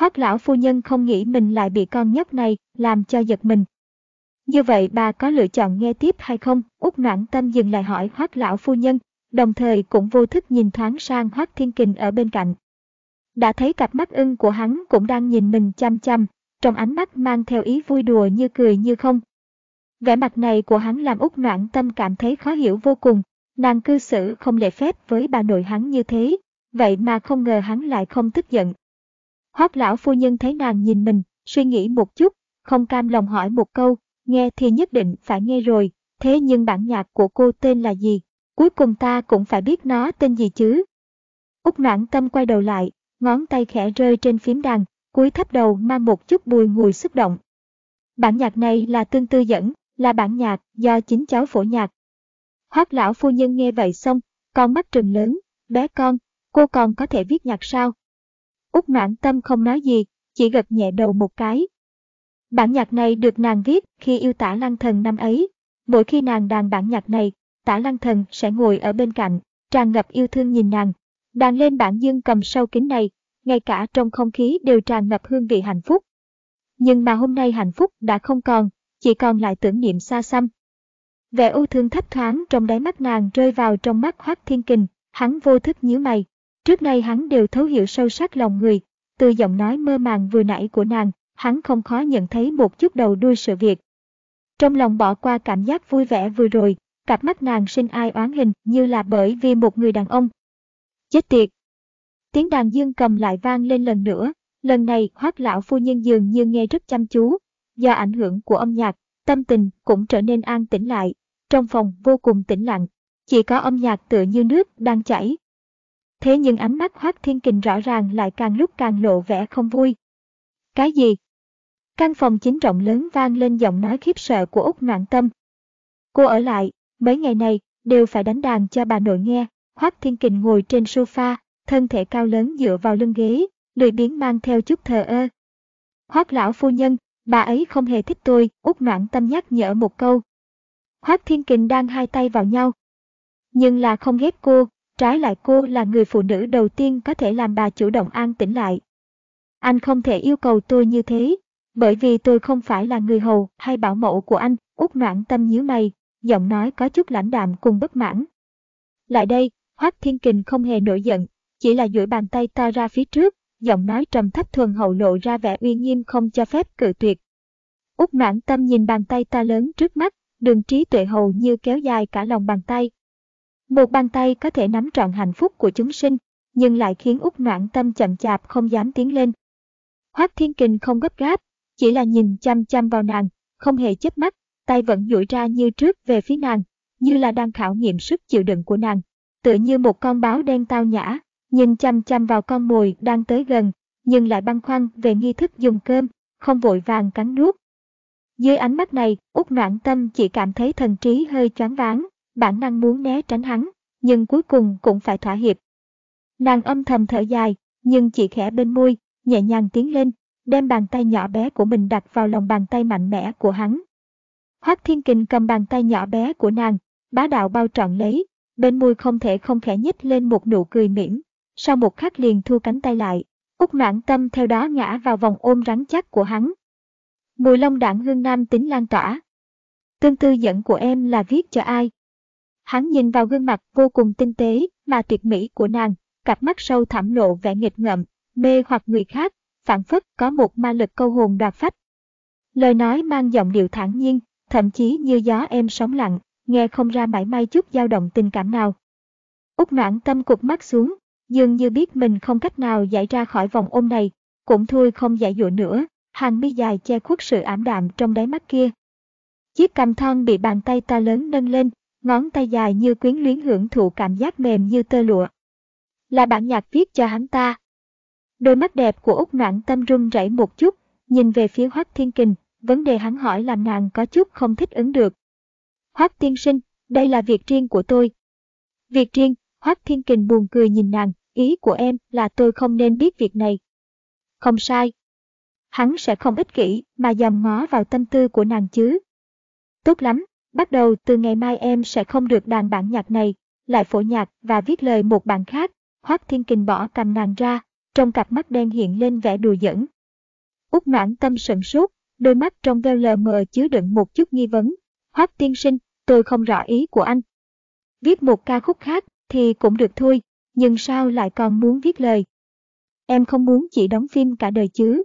Hoác lão phu nhân không nghĩ mình lại bị con nhóc này làm cho giật mình. Như vậy bà có lựa chọn nghe tiếp hay không? Út noãn tâm dừng lại hỏi hoác lão phu nhân, đồng thời cũng vô thức nhìn thoáng sang hoác thiên kình ở bên cạnh. Đã thấy cặp mắt ưng của hắn cũng đang nhìn mình chăm chăm, trong ánh mắt mang theo ý vui đùa như cười như không. Vẻ mặt này của hắn làm út noãn tâm cảm thấy khó hiểu vô cùng, nàng cư xử không lệ phép với bà nội hắn như thế, vậy mà không ngờ hắn lại không tức giận, Hoác lão phu nhân thấy nàng nhìn mình, suy nghĩ một chút, không cam lòng hỏi một câu, nghe thì nhất định phải nghe rồi, thế nhưng bản nhạc của cô tên là gì? Cuối cùng ta cũng phải biết nó tên gì chứ. Úc noãn tâm quay đầu lại, ngón tay khẽ rơi trên phím đàn, cúi thấp đầu mang một chút bùi ngùi xúc động. Bản nhạc này là tương tư dẫn, là bản nhạc do chính cháu phổ nhạc. Hoác lão phu nhân nghe vậy xong, con mắt trừng lớn, bé con, cô còn có thể viết nhạc sao? Úc noãn tâm không nói gì, chỉ gật nhẹ đầu một cái. Bản nhạc này được nàng viết khi yêu tả lăng thần năm ấy. Mỗi khi nàng đàn bản nhạc này, tả lăng thần sẽ ngồi ở bên cạnh, tràn ngập yêu thương nhìn nàng. Đàn lên bản dương cầm sâu kính này, ngay cả trong không khí đều tràn ngập hương vị hạnh phúc. Nhưng mà hôm nay hạnh phúc đã không còn, chỉ còn lại tưởng niệm xa xăm. Vẻ ưu thương thấp thoáng trong đáy mắt nàng rơi vào trong mắt Hoác Thiên Kình, hắn vô thức nhíu mày, Trước nay hắn đều thấu hiểu sâu sắc lòng người, từ giọng nói mơ màng vừa nãy của nàng, hắn không khó nhận thấy một chút đầu đuôi sự việc. Trong lòng bỏ qua cảm giác vui vẻ vừa rồi, cặp mắt nàng sinh ai oán hình như là bởi vì một người đàn ông. Chết tiệt! Tiếng đàn dương cầm lại vang lên lần nữa, lần này hoác lão phu nhân dường như nghe rất chăm chú. Do ảnh hưởng của âm nhạc, tâm tình cũng trở nên an tĩnh lại, trong phòng vô cùng tĩnh lặng. Chỉ có âm nhạc tựa như nước đang chảy, Thế nhưng ánh mắt Hoác Thiên Kình rõ ràng lại càng lúc càng lộ vẻ không vui. Cái gì? Căn phòng chính rộng lớn vang lên giọng nói khiếp sợ của Úc Noạn Tâm. Cô ở lại, mấy ngày này, đều phải đánh đàn cho bà nội nghe. Hoác Thiên Kình ngồi trên sofa, thân thể cao lớn dựa vào lưng ghế, lười biếng mang theo chút thờ ơ. Hoác lão phu nhân, bà ấy không hề thích tôi, Úc Noạn Tâm nhắc nhở một câu. Hoác Thiên Kình đang hai tay vào nhau. Nhưng là không ghét cô, Trái lại cô là người phụ nữ đầu tiên có thể làm bà chủ động an tĩnh lại. Anh không thể yêu cầu tôi như thế, bởi vì tôi không phải là người hầu hay bảo mẫu của anh, út noạn tâm nhíu mày, giọng nói có chút lãnh đạm cùng bất mãn. Lại đây, Hoác Thiên Kình không hề nổi giận, chỉ là duỗi bàn tay to ra phía trước, giọng nói trầm thấp thuần hậu lộ ra vẻ uy nghiêm không cho phép cự tuyệt. Út noãn tâm nhìn bàn tay to lớn trước mắt, đường trí tuệ hầu như kéo dài cả lòng bàn tay, một bàn tay có thể nắm trọn hạnh phúc của chúng sinh, nhưng lại khiến út noạn tâm chậm chạp không dám tiến lên. Hoác Thiên Kình không gấp gáp, chỉ là nhìn chăm chăm vào nàng, không hề chớp mắt, tay vẫn duỗi ra như trước về phía nàng, như là đang khảo nghiệm sức chịu đựng của nàng. Tựa như một con báo đen tao nhã, nhìn chăm chăm vào con mồi đang tới gần, nhưng lại băn khoăn về nghi thức dùng cơm, không vội vàng cắn nuốt. Dưới ánh mắt này, út noạn tâm chỉ cảm thấy thần trí hơi choáng váng, bản năng muốn né tránh hắn, nhưng cuối cùng cũng phải thỏa hiệp. Nàng âm thầm thở dài, nhưng chỉ khẽ bên môi, nhẹ nhàng tiến lên, đem bàn tay nhỏ bé của mình đặt vào lòng bàn tay mạnh mẽ của hắn. Hoác Thiên Kình cầm bàn tay nhỏ bé của nàng, bá đạo bao trọn lấy, bên môi không thể không khẽ nhích lên một nụ cười mỉm, sau một khắc liền thu cánh tay lại, út noãn tâm theo đó ngã vào vòng ôm rắn chắc của hắn. Mùi lông đảng hương nam tính lan tỏa. Tương tư dẫn của em là viết cho ai? Hắn nhìn vào gương mặt vô cùng tinh tế mà tuyệt mỹ của nàng, cặp mắt sâu thẳm lộ vẻ nghịch ngợm, mê hoặc người khác, phản phất có một ma lực câu hồn đoạt phách. Lời nói mang giọng điệu thản nhiên, thậm chí như gió em sóng lặng, nghe không ra mãi may chút dao động tình cảm nào. Úc noãn tâm cục mắt xuống, dường như biết mình không cách nào giải ra khỏi vòng ôm này, cũng thôi không giải dụa nữa, hàng mi dài che khuất sự ảm đạm trong đáy mắt kia. Chiếc cằm thon bị bàn tay ta lớn nâng lên, ngón tay dài như quyến luyến hưởng thụ cảm giác mềm như tơ lụa. Là bản nhạc viết cho hắn ta. Đôi mắt đẹp của Úc Noãn Tâm run rẩy một chút, nhìn về phía Hoắc Thiên Kình, vấn đề hắn hỏi làm nàng có chút không thích ứng được. Hoắc tiên sinh, đây là việc riêng của tôi. Việc riêng, Hoắc Thiên Kình buồn cười nhìn nàng, ý của em là tôi không nên biết việc này. Không sai. Hắn sẽ không ích kỷ mà dòm ngó vào tâm tư của nàng chứ. Tốt lắm, bắt đầu từ ngày mai em sẽ không được đàn bản nhạc này, lại phổ nhạc và viết lời một bản khác. Hoắc Thiên Kình bỏ cầm nàng ra, trong cặp mắt đen hiện lên vẻ đùa giỡn. Úc noãn tâm sửng sốt, đôi mắt trong veo lờ mờ chứa đựng một chút nghi vấn. Hoắc tiên sinh, tôi không rõ ý của anh. Viết một ca khúc khác thì cũng được thôi, nhưng sao lại còn muốn viết lời? Em không muốn chỉ đóng phim cả đời chứ.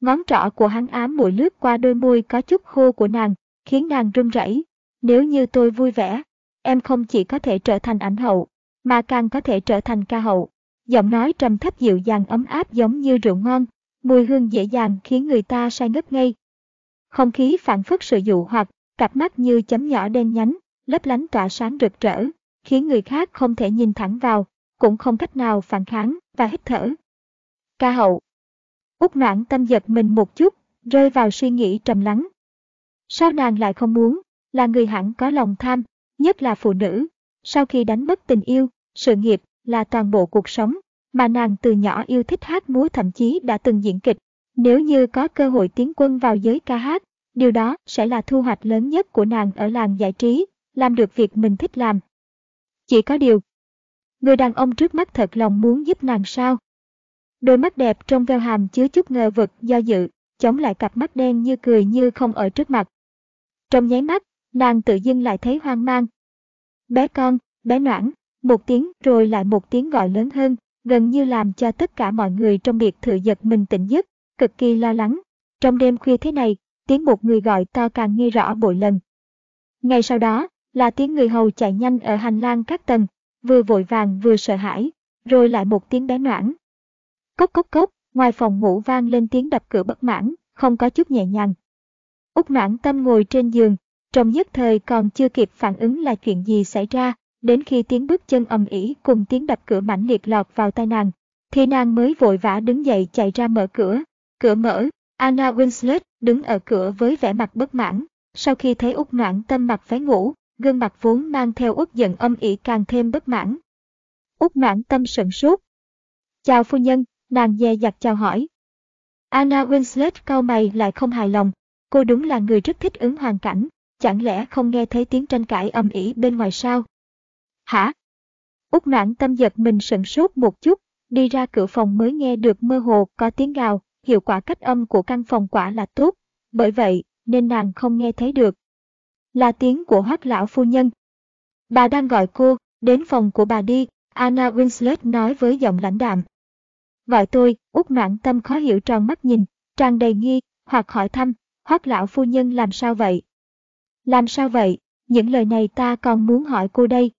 Ngón trỏ của hắn ám mũi lướt qua đôi môi có chút khô của nàng, khiến nàng run rẩy. Nếu như tôi vui vẻ, em không chỉ có thể trở thành ảnh hậu, mà càng có thể trở thành ca hậu. Giọng nói trầm thấp dịu dàng ấm áp giống như rượu ngon, mùi hương dễ dàng khiến người ta say ngất ngay. Không khí phản phất sự dụ hoặc, cặp mắt như chấm nhỏ đen nhánh, lấp lánh tỏa sáng rực rỡ, khiến người khác không thể nhìn thẳng vào, cũng không cách nào phản kháng và hít thở. Ca hậu Úc noãn tâm giật mình một chút, rơi vào suy nghĩ trầm lắng. Sao nàng lại không muốn, là người hẳn có lòng tham, nhất là phụ nữ. Sau khi đánh mất tình yêu, sự nghiệp là toàn bộ cuộc sống, mà nàng từ nhỏ yêu thích hát múa thậm chí đã từng diễn kịch. Nếu như có cơ hội tiến quân vào giới ca hát, điều đó sẽ là thu hoạch lớn nhất của nàng ở làng giải trí, làm được việc mình thích làm. Chỉ có điều, người đàn ông trước mắt thật lòng muốn giúp nàng sao? Đôi mắt đẹp trong veo hàm chứa chút ngờ vực do dự, chống lại cặp mắt đen như cười như không ở trước mặt. Trong nháy mắt, nàng tự dưng lại thấy hoang mang. Bé con, bé noãn, một tiếng rồi lại một tiếng gọi lớn hơn, gần như làm cho tất cả mọi người trong biệt thự giật mình tỉnh giấc, cực kỳ lo lắng. Trong đêm khuya thế này, tiếng một người gọi to càng nghe rõ bội lần. Ngay sau đó, là tiếng người hầu chạy nhanh ở hành lang các tầng, vừa vội vàng vừa sợ hãi, rồi lại một tiếng bé noãn. Cốc cốc cốc, ngoài phòng ngủ vang lên tiếng đập cửa bất mãn, không có chút nhẹ nhàng. Úc noãn tâm ngồi trên giường, trong nhất thời còn chưa kịp phản ứng là chuyện gì xảy ra, đến khi tiếng bước chân ầm ĩ cùng tiếng đập cửa mãnh liệt lọt vào tai nàng, thì nàng mới vội vã đứng dậy chạy ra mở cửa. Cửa mở, Anna Winslet đứng ở cửa với vẻ mặt bất mãn. Sau khi thấy Úc Noãn tâm mặc váy ngủ, gương mặt vốn mang theo uất giận âm ỉ càng thêm bất mãn. Úc Noãn tâm sửng sốt. Chào phu nhân, nàng dè dặt chào hỏi. Anna Winslet cau mày lại không hài lòng. Cô đúng là người rất thích ứng hoàn cảnh, chẳng lẽ không nghe thấy tiếng tranh cãi âm ỉ bên ngoài sao? Hả? Úc noãn tâm giật mình sửng sốt một chút, đi ra cửa phòng mới nghe được mơ hồ có tiếng gào, hiệu quả cách âm của căn phòng quả là tốt, bởi vậy nên nàng không nghe thấy được. Là tiếng của hoác lão phu nhân. Bà đang gọi cô, đến phòng của bà đi, Anna Winslet nói với giọng lãnh đạm. Gọi tôi, út noạn tâm khó hiểu tròn mắt nhìn, tràn đầy nghi, hoặc hỏi thăm, hoác lão phu nhân làm sao vậy? Làm sao vậy? Những lời này ta còn muốn hỏi cô đây.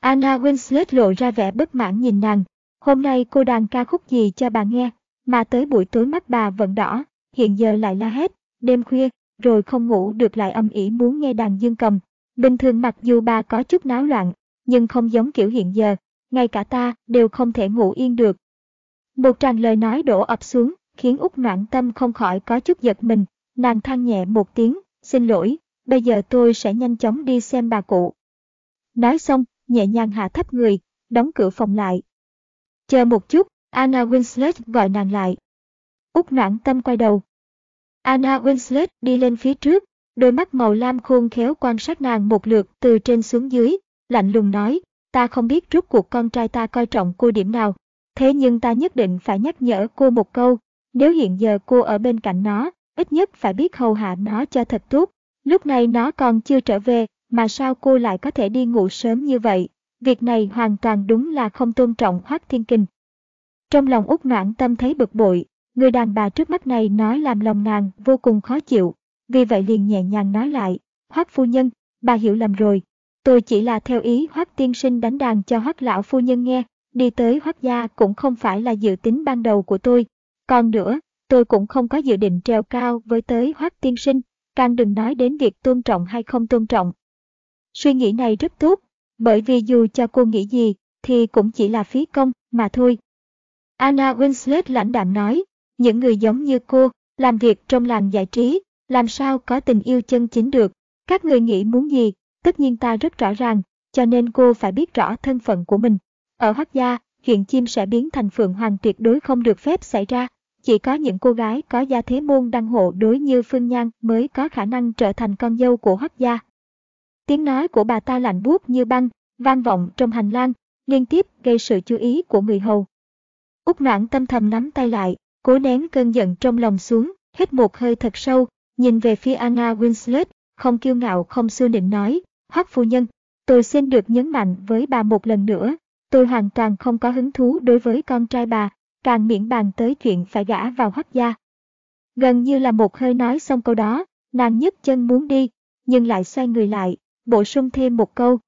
Anna Winslet lộ ra vẻ bất mãn nhìn nàng. Hôm nay cô đàn ca khúc gì cho bà nghe, mà tới buổi tối mắt bà vẫn đỏ, hiện giờ lại la hét, đêm khuya, rồi không ngủ được lại âm ỉ muốn nghe đàn dương cầm. Bình thường mặc dù bà có chút náo loạn, nhưng không giống kiểu hiện giờ, ngay cả ta đều không thể ngủ yên được. Một tràng lời nói đổ ập xuống, khiến út noạn tâm không khỏi có chút giật mình, nàng than nhẹ một tiếng, xin lỗi, bây giờ tôi sẽ nhanh chóng đi xem bà cụ. Nói xong, nhẹ nhàng hạ thấp người, đóng cửa phòng lại. Chờ một chút, Anna Winslet gọi nàng lại. Úc noãn tâm quay đầu. Anna Winslet đi lên phía trước, đôi mắt màu lam khôn khéo quan sát nàng một lượt từ trên xuống dưới, lạnh lùng nói, ta không biết rút cuộc con trai ta coi trọng cô điểm nào, thế nhưng ta nhất định phải nhắc nhở cô một câu, nếu hiện giờ cô ở bên cạnh nó, ít nhất phải biết hầu hạ nó cho thật tốt, lúc này nó còn chưa trở về, mà sao cô lại có thể đi ngủ sớm như vậy, việc này hoàn toàn đúng là không tôn trọng Hoác Thiên Kinh. Trong lòng út noãn tâm thấy bực bội, người đàn bà trước mắt này nói làm lòng nàng vô cùng khó chịu, vì vậy liền nhẹ nhàng nói lại, Hoác phu nhân, bà hiểu lầm rồi, tôi chỉ là theo ý Hoác tiên sinh đánh đàn cho Hoác lão phu nhân nghe, đi tới Hoác gia cũng không phải là dự tính ban đầu của tôi, còn nữa, tôi cũng không có dự định treo cao với tới Hoác tiên sinh, càng đừng nói đến việc tôn trọng hay không tôn trọng. Suy nghĩ này rất tốt, bởi vì dù cho cô nghĩ gì, thì cũng chỉ là phí công mà thôi. Anna Winslet lãnh đạm nói, những người giống như cô, Làm việc trong làng giải trí, làm sao có tình yêu chân chính được. Các người nghĩ muốn gì, tất nhiên ta rất rõ ràng, cho nên cô phải biết rõ thân phận của mình. Ở Hoác gia, chuyện chim sẽ biến thành phượng hoàng tuyệt đối không được phép xảy ra. Chỉ có những cô gái có gia thế môn đăng hộ đối như Phương Nhan mới có khả năng trở thành con dâu của Hoắc gia. Tiếng nói của bà ta lạnh buốt như băng, vang vọng trong hành lang, liên tiếp gây sự chú ý của người hầu. Úc noãn tâm thầm nắm tay lại, cố nén cơn giận trong lòng xuống, hít một hơi thật sâu, nhìn về phía Anna Winslet, không kiêu ngạo không xưa định nói, hoắc phu nhân, tôi xin được nhấn mạnh với bà một lần nữa, tôi hoàn toàn không có hứng thú đối với con trai bà, càng miễn bàn tới chuyện phải gả vào hoắc gia. Gần như là một hơi nói xong câu đó, nàng nhấc chân muốn đi, nhưng lại xoay người lại, bổ sung thêm một câu.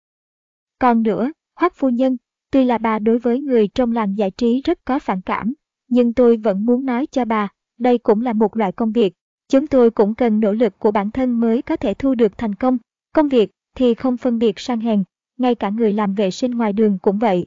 Còn nữa, hoắc phu nhân, tuy là bà đối với người trong làng giải trí rất có phản cảm, nhưng tôi vẫn muốn nói cho bà, đây cũng là một loại công việc. Chúng tôi cũng cần nỗ lực của bản thân mới có thể thu được thành công. Công việc thì không phân biệt sang hèn, ngay cả người làm vệ sinh ngoài đường cũng vậy.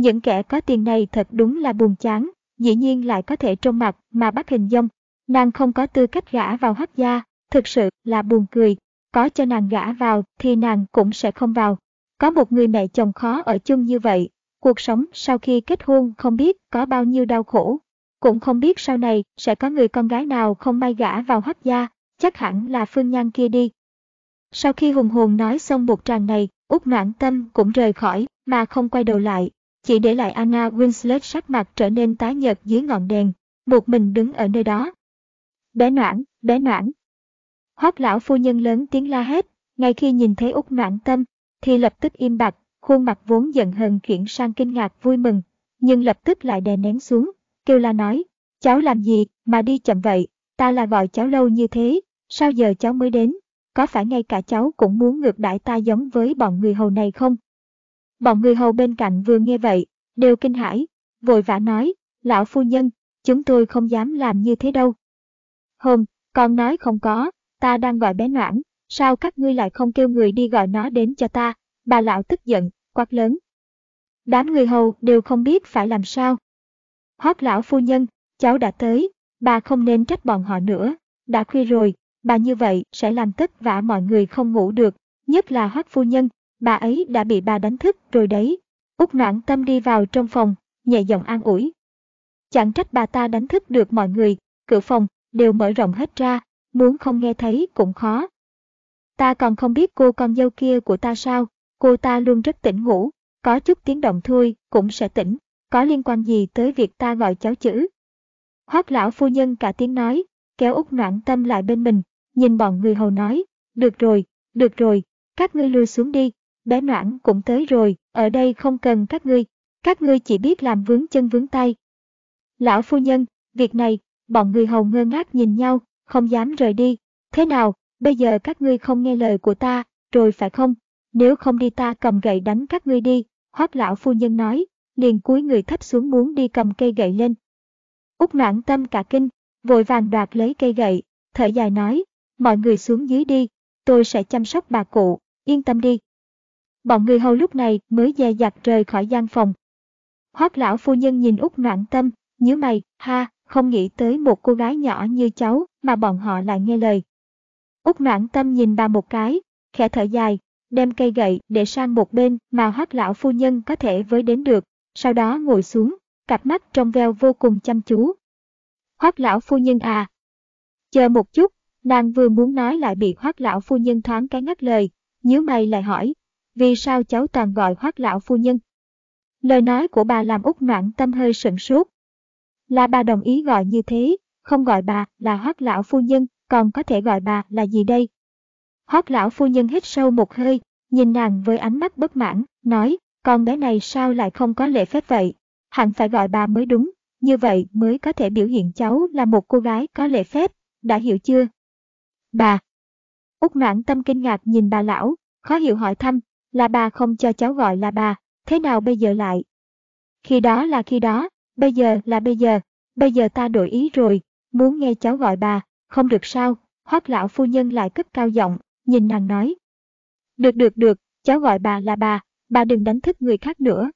Những kẻ có tiền này thật đúng là buồn chán, dĩ nhiên lại có thể trông mặt mà bắt hình dông. Nàng không có tư cách gả vào hắc gia, thực sự là buồn cười. Có cho nàng gả vào thì nàng cũng sẽ không vào. Có một người mẹ chồng khó ở chung như vậy, cuộc sống sau khi kết hôn không biết có bao nhiêu đau khổ. Cũng không biết sau này sẽ có người con gái nào không may gả vào hắc gia, chắc hẳn là Phương Nhan kia đi. Sau khi hùng hồn nói xong một tràng này, út Noãn Tâm cũng rời khỏi mà không quay đầu lại, chỉ để lại Anna Winslet sắc mặt trở nên tái nhợt dưới ngọn đèn, một mình đứng ở nơi đó. Bé Noãn, bé Noãn. Hoắc lão phu nhân lớn tiếng la hét, ngay khi nhìn thấy Úc Noãn Tâm, thì lập tức im bặt, khuôn mặt vốn giận hờn chuyển sang kinh ngạc vui mừng, nhưng lập tức lại đè nén xuống, kêu la nói, cháu làm gì mà đi chậm vậy, ta là gọi cháu lâu như thế, sao giờ cháu mới đến, có phải ngay cả cháu cũng muốn ngược đãi ta giống với bọn người hầu này không? Bọn người hầu bên cạnh vừa nghe vậy, đều kinh hãi, vội vã nói, lão phu nhân, chúng tôi không dám làm như thế đâu. Hôm, con nói không có, ta đang gọi bé noãn, sao các ngươi lại không kêu người đi gọi nó đến cho ta, bà lão tức giận, quát lớn. Đám người hầu đều không biết phải làm sao. Hót lão phu nhân, cháu đã tới, bà không nên trách bọn họ nữa, đã khuya rồi, bà như vậy sẽ làm tất vả mọi người không ngủ được, nhất là hoác phu nhân, bà ấy đã bị bà đánh thức rồi đấy. út noãn tâm đi vào trong phòng, nhẹ giọng an ủi. Chẳng trách bà ta đánh thức được mọi người, cửa phòng đều mở rộng hết ra, muốn không nghe thấy cũng khó. Ta còn không biết cô con dâu kia của ta sao, cô ta luôn rất tỉnh ngủ, có chút tiếng động thôi cũng sẽ tỉnh, có liên quan gì tới việc ta gọi cháu chữ. Hoác lão phu nhân cả tiếng nói, kéo út noãn tâm lại bên mình, nhìn bọn người hầu nói, được rồi, được rồi, các ngươi lui xuống đi, bé noãn cũng tới rồi, ở đây không cần các ngươi, các ngươi chỉ biết làm vướng chân vướng tay. Lão phu nhân, việc này, bọn người hầu ngơ ngác nhìn nhau, không dám rời đi, thế nào, bây giờ các ngươi không nghe lời của ta, rồi phải không? Nếu không đi ta cầm gậy đánh các ngươi đi, hoác lão phu nhân nói, liền cúi người thấp xuống muốn đi cầm cây gậy lên. Úc noãn tâm cả kinh, vội vàng đoạt lấy cây gậy, thở dài nói, mọi người xuống dưới đi, tôi sẽ chăm sóc bà cụ, yên tâm đi. Bọn người hầu lúc này mới dè dặt rời khỏi gian phòng. Hoác lão phu nhân nhìn út noạn tâm, nhớ mày, ha, không nghĩ tới một cô gái nhỏ như cháu mà bọn họ lại nghe lời. Út noạn tâm nhìn bà một cái, khẽ thở dài, đem cây gậy để sang một bên mà hoác lão phu nhân có thể với đến được, sau đó ngồi xuống, cặp mắt trong veo vô cùng chăm chú. Hoác lão phu nhân à! Chờ một chút, nàng vừa muốn nói lại bị hoác lão phu nhân thoáng cái ngắt lời, nhíu mày lại hỏi, vì sao cháu toàn gọi hoác lão phu nhân? Lời nói của bà làm út noãn tâm hơi sửng sốt. Là bà đồng ý gọi như thế, không gọi bà là hoác lão phu nhân, còn có thể gọi bà là gì đây? Hoác lão phu nhân hít sâu một hơi, nhìn nàng với ánh mắt bất mãn, nói, con bé này sao lại không có lễ phép vậy? Hẳn phải gọi bà mới đúng, như vậy mới có thể biểu hiện cháu là một cô gái có lễ phép, đã hiểu chưa? Bà! Úc noãn tâm kinh ngạc nhìn bà lão, khó hiểu hỏi thăm, là bà không cho cháu gọi là bà, thế nào bây giờ lại? Khi đó là khi đó, bây giờ là bây giờ, bây giờ ta đổi ý rồi, muốn nghe cháu gọi bà, không được sao, hoác lão phu nhân lại cất cao giọng, nhìn nàng nói. Được được được, cháu gọi bà là bà, bà đừng đánh thức người khác nữa.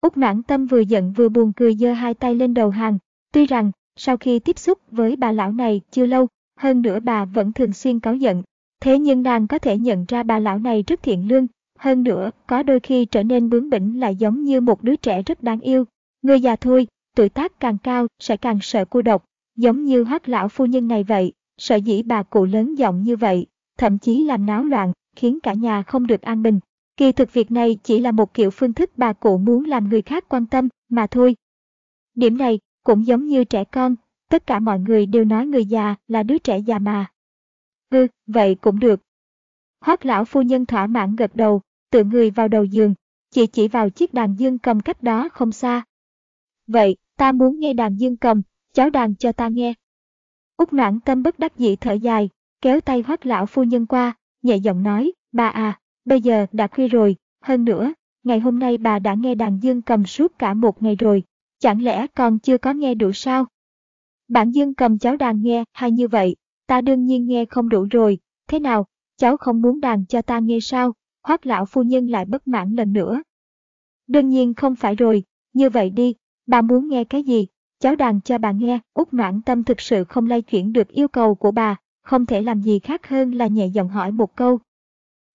Úc noãn tâm vừa giận vừa buồn cười giơ hai tay lên đầu hàng, tuy rằng sau khi tiếp xúc với bà lão này chưa lâu, hơn nữa bà vẫn thường xuyên cáu giận. Thế nhưng nàng có thể nhận ra bà lão này rất thiện lương, hơn nữa có đôi khi trở nên bướng bỉnh lại giống như một đứa trẻ rất đáng yêu. Người già thôi, tuổi tác càng cao sẽ càng sợ cô độc, giống như hoác lão phu nhân này vậy, sợ dĩ bà cụ lớn giọng như vậy, thậm chí làm náo loạn, khiến cả nhà không được an bình. Kỳ thực việc này chỉ là một kiểu phương thức bà cụ muốn làm người khác quan tâm, mà thôi. Điểm này cũng giống như trẻ con, tất cả mọi người đều nói người già là đứa trẻ già mà. Ừ, vậy cũng được. Hoác lão phu nhân thỏa mãn gật đầu, tựa người vào đầu giường, chỉ chỉ vào chiếc đàn dương cầm cách đó không xa. Vậy, ta muốn nghe đàn dương cầm, cháu đàn cho ta nghe. Úc noãn tâm bất đắc dĩ thở dài, kéo tay hoác lão phu nhân qua, nhẹ giọng nói, bà à, bây giờ đã khuya rồi, hơn nữa, ngày hôm nay bà đã nghe đàn dương cầm suốt cả một ngày rồi, chẳng lẽ còn chưa có nghe đủ sao? Bản dương cầm cháu đàn nghe hay như vậy, ta đương nhiên nghe không đủ rồi, thế nào, cháu không muốn đàn cho ta nghe sao? Hoác lão phu nhân lại bất mãn lần nữa. Đương nhiên không phải rồi, như vậy đi, bà muốn nghe cái gì, cháu đàn cho bà nghe, út noãn tâm thực sự không lay chuyển được yêu cầu của bà, không thể làm gì khác hơn là nhẹ giọng hỏi một câu.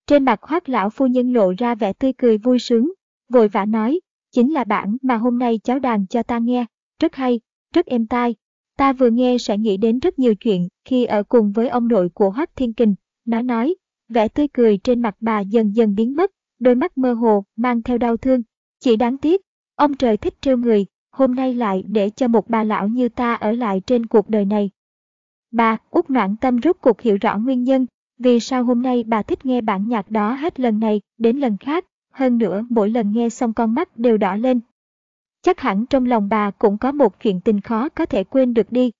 Trên mặt hoác lão phu nhân lộ ra vẻ tươi cười vui sướng, vội vã nói, chính là bản mà hôm nay cháu đàn cho ta nghe, rất hay, rất êm tai. Ta vừa nghe sẽ nghĩ đến rất nhiều chuyện khi ở cùng với ông nội của Hoác Thiên Kình, nó nói, vẻ tươi cười trên mặt bà dần dần biến mất, đôi mắt mơ hồ mang theo đau thương. Chỉ đáng tiếc, ông trời thích trêu người, hôm nay lại để cho một bà lão như ta ở lại trên cuộc đời này. Bà, út noãn tâm rút cuộc hiểu rõ nguyên nhân, vì sao hôm nay bà thích nghe bản nhạc đó hết lần này đến lần khác, hơn nữa mỗi lần nghe xong con mắt đều đỏ lên. Chắc hẳn trong lòng bà cũng có một chuyện tình khó có thể quên được đi.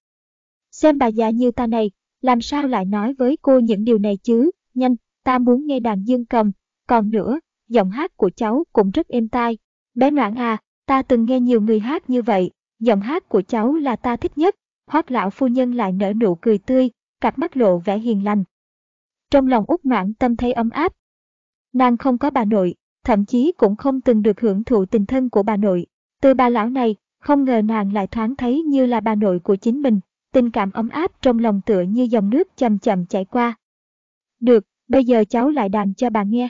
Xem bà già như ta này, làm sao lại nói với cô những điều này chứ, nhanh, ta muốn nghe đàn dương cầm, còn nữa, giọng hát của cháu cũng rất êm tai. Bé Noãn à, ta từng nghe nhiều người hát như vậy, giọng hát của cháu là ta thích nhất. Hoác lão phu nhân lại nở nụ cười tươi, cặp mắt lộ vẻ hiền lành. Trong lòng út noãn tâm thấy ấm áp. Nàng không có bà nội, thậm chí cũng không từng được hưởng thụ tình thân của bà nội. Từ bà lão này, không ngờ nàng lại thoáng thấy như là bà nội của chính mình, tình cảm ấm áp trong lòng tựa như dòng nước chậm chậm chảy qua. Được, bây giờ cháu lại đàn cho bà nghe.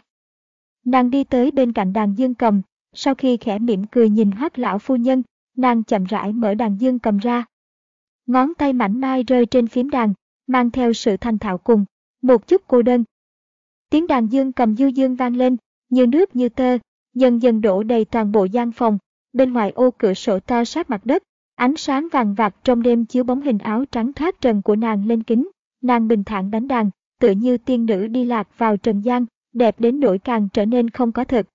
Nàng đi tới bên cạnh đàn dương cầm, sau khi khẽ mỉm cười nhìn hoác lão phu nhân, nàng chậm rãi mở đàn dương cầm ra. Ngón tay mảnh mai rơi trên phím đàn, mang theo sự thanh thạo cùng, một chút cô đơn. Tiếng đàn dương cầm du dương vang lên, như nước như tơ, dần dần đổ đầy toàn bộ gian phòng, bên ngoài ô cửa sổ to sát mặt đất, ánh sáng vàng vạt trong đêm chiếu bóng hình áo trắng thoát trần của nàng lên kính, nàng bình thản đánh đàn, tựa như tiên nữ đi lạc vào trần gian, đẹp đến nỗi càng trở nên không có thực.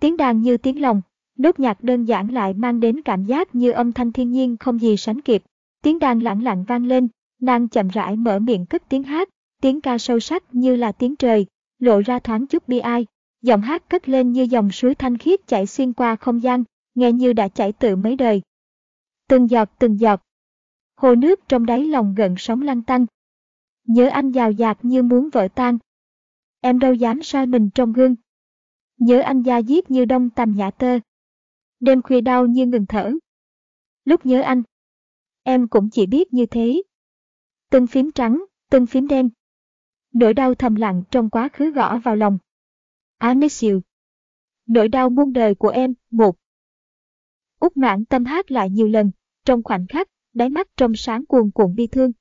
Tiếng đàn như tiếng lòng, nốt nhạc đơn giản lại mang đến cảm giác như âm thanh thiên nhiên không gì sánh kịp. Tiếng đàn lặng lặng vang lên, nàng chậm rãi mở miệng cất tiếng hát, tiếng ca sâu sắc như là tiếng trời, lộ ra thoáng chút bi ai. Giọng hát cất lên như dòng suối thanh khiết chảy xuyên qua không gian, nghe như đã chảy từ mấy đời. Từng giọt từng giọt. Hồ nước trong đáy lòng gần sóng lăn tăng. Nhớ anh giàu dạt như muốn vỡ tan. Em đâu dám soi mình trong gương. Nhớ anh da diết như đông tầm nhã tơ. Đêm khuya đau như ngừng thở. Lúc nhớ anh, em cũng chỉ biết như thế. Từng phím trắng, từng phím đen. Nỗi đau thầm lặng trong quá khứ gõ vào lòng. I miss you. Nỗi đau muôn đời của em, một. Út noãn tâm hát lại nhiều lần, trong khoảnh khắc, đáy mắt trong sáng cuồn cuộn bi thương.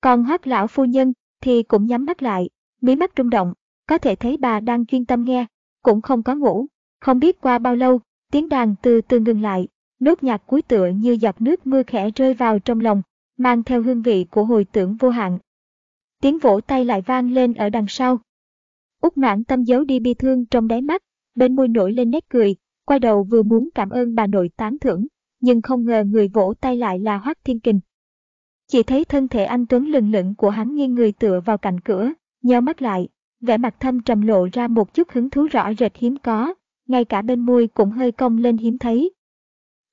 Còn hoác lão phu nhân thì cũng nhắm mắt lại, mí mắt rung động, có thể thấy bà đang chuyên tâm nghe, cũng không có ngủ. Không biết qua bao lâu, tiếng đàn từ từ ngừng lại, nốt nhạc cuối tựa như giọt nước mưa khẽ rơi vào trong lòng, mang theo hương vị của hồi tưởng vô hạn. Tiếng vỗ tay lại vang lên ở đằng sau. Út noãn tâm giấu đi bi thương trong đáy mắt, bên môi nổi lên nét cười, quay đầu vừa muốn cảm ơn bà nội tán thưởng, nhưng không ngờ người vỗ tay lại là Hoắc Thiên Kình. Chỉ thấy thân thể anh Tuấn lừng lững của hắn nghiêng người tựa vào cạnh cửa, nheo mắt lại, vẻ mặt thâm trầm lộ ra một chút hứng thú rõ rệt hiếm có, ngay cả bên môi cũng hơi cong lên hiếm thấy.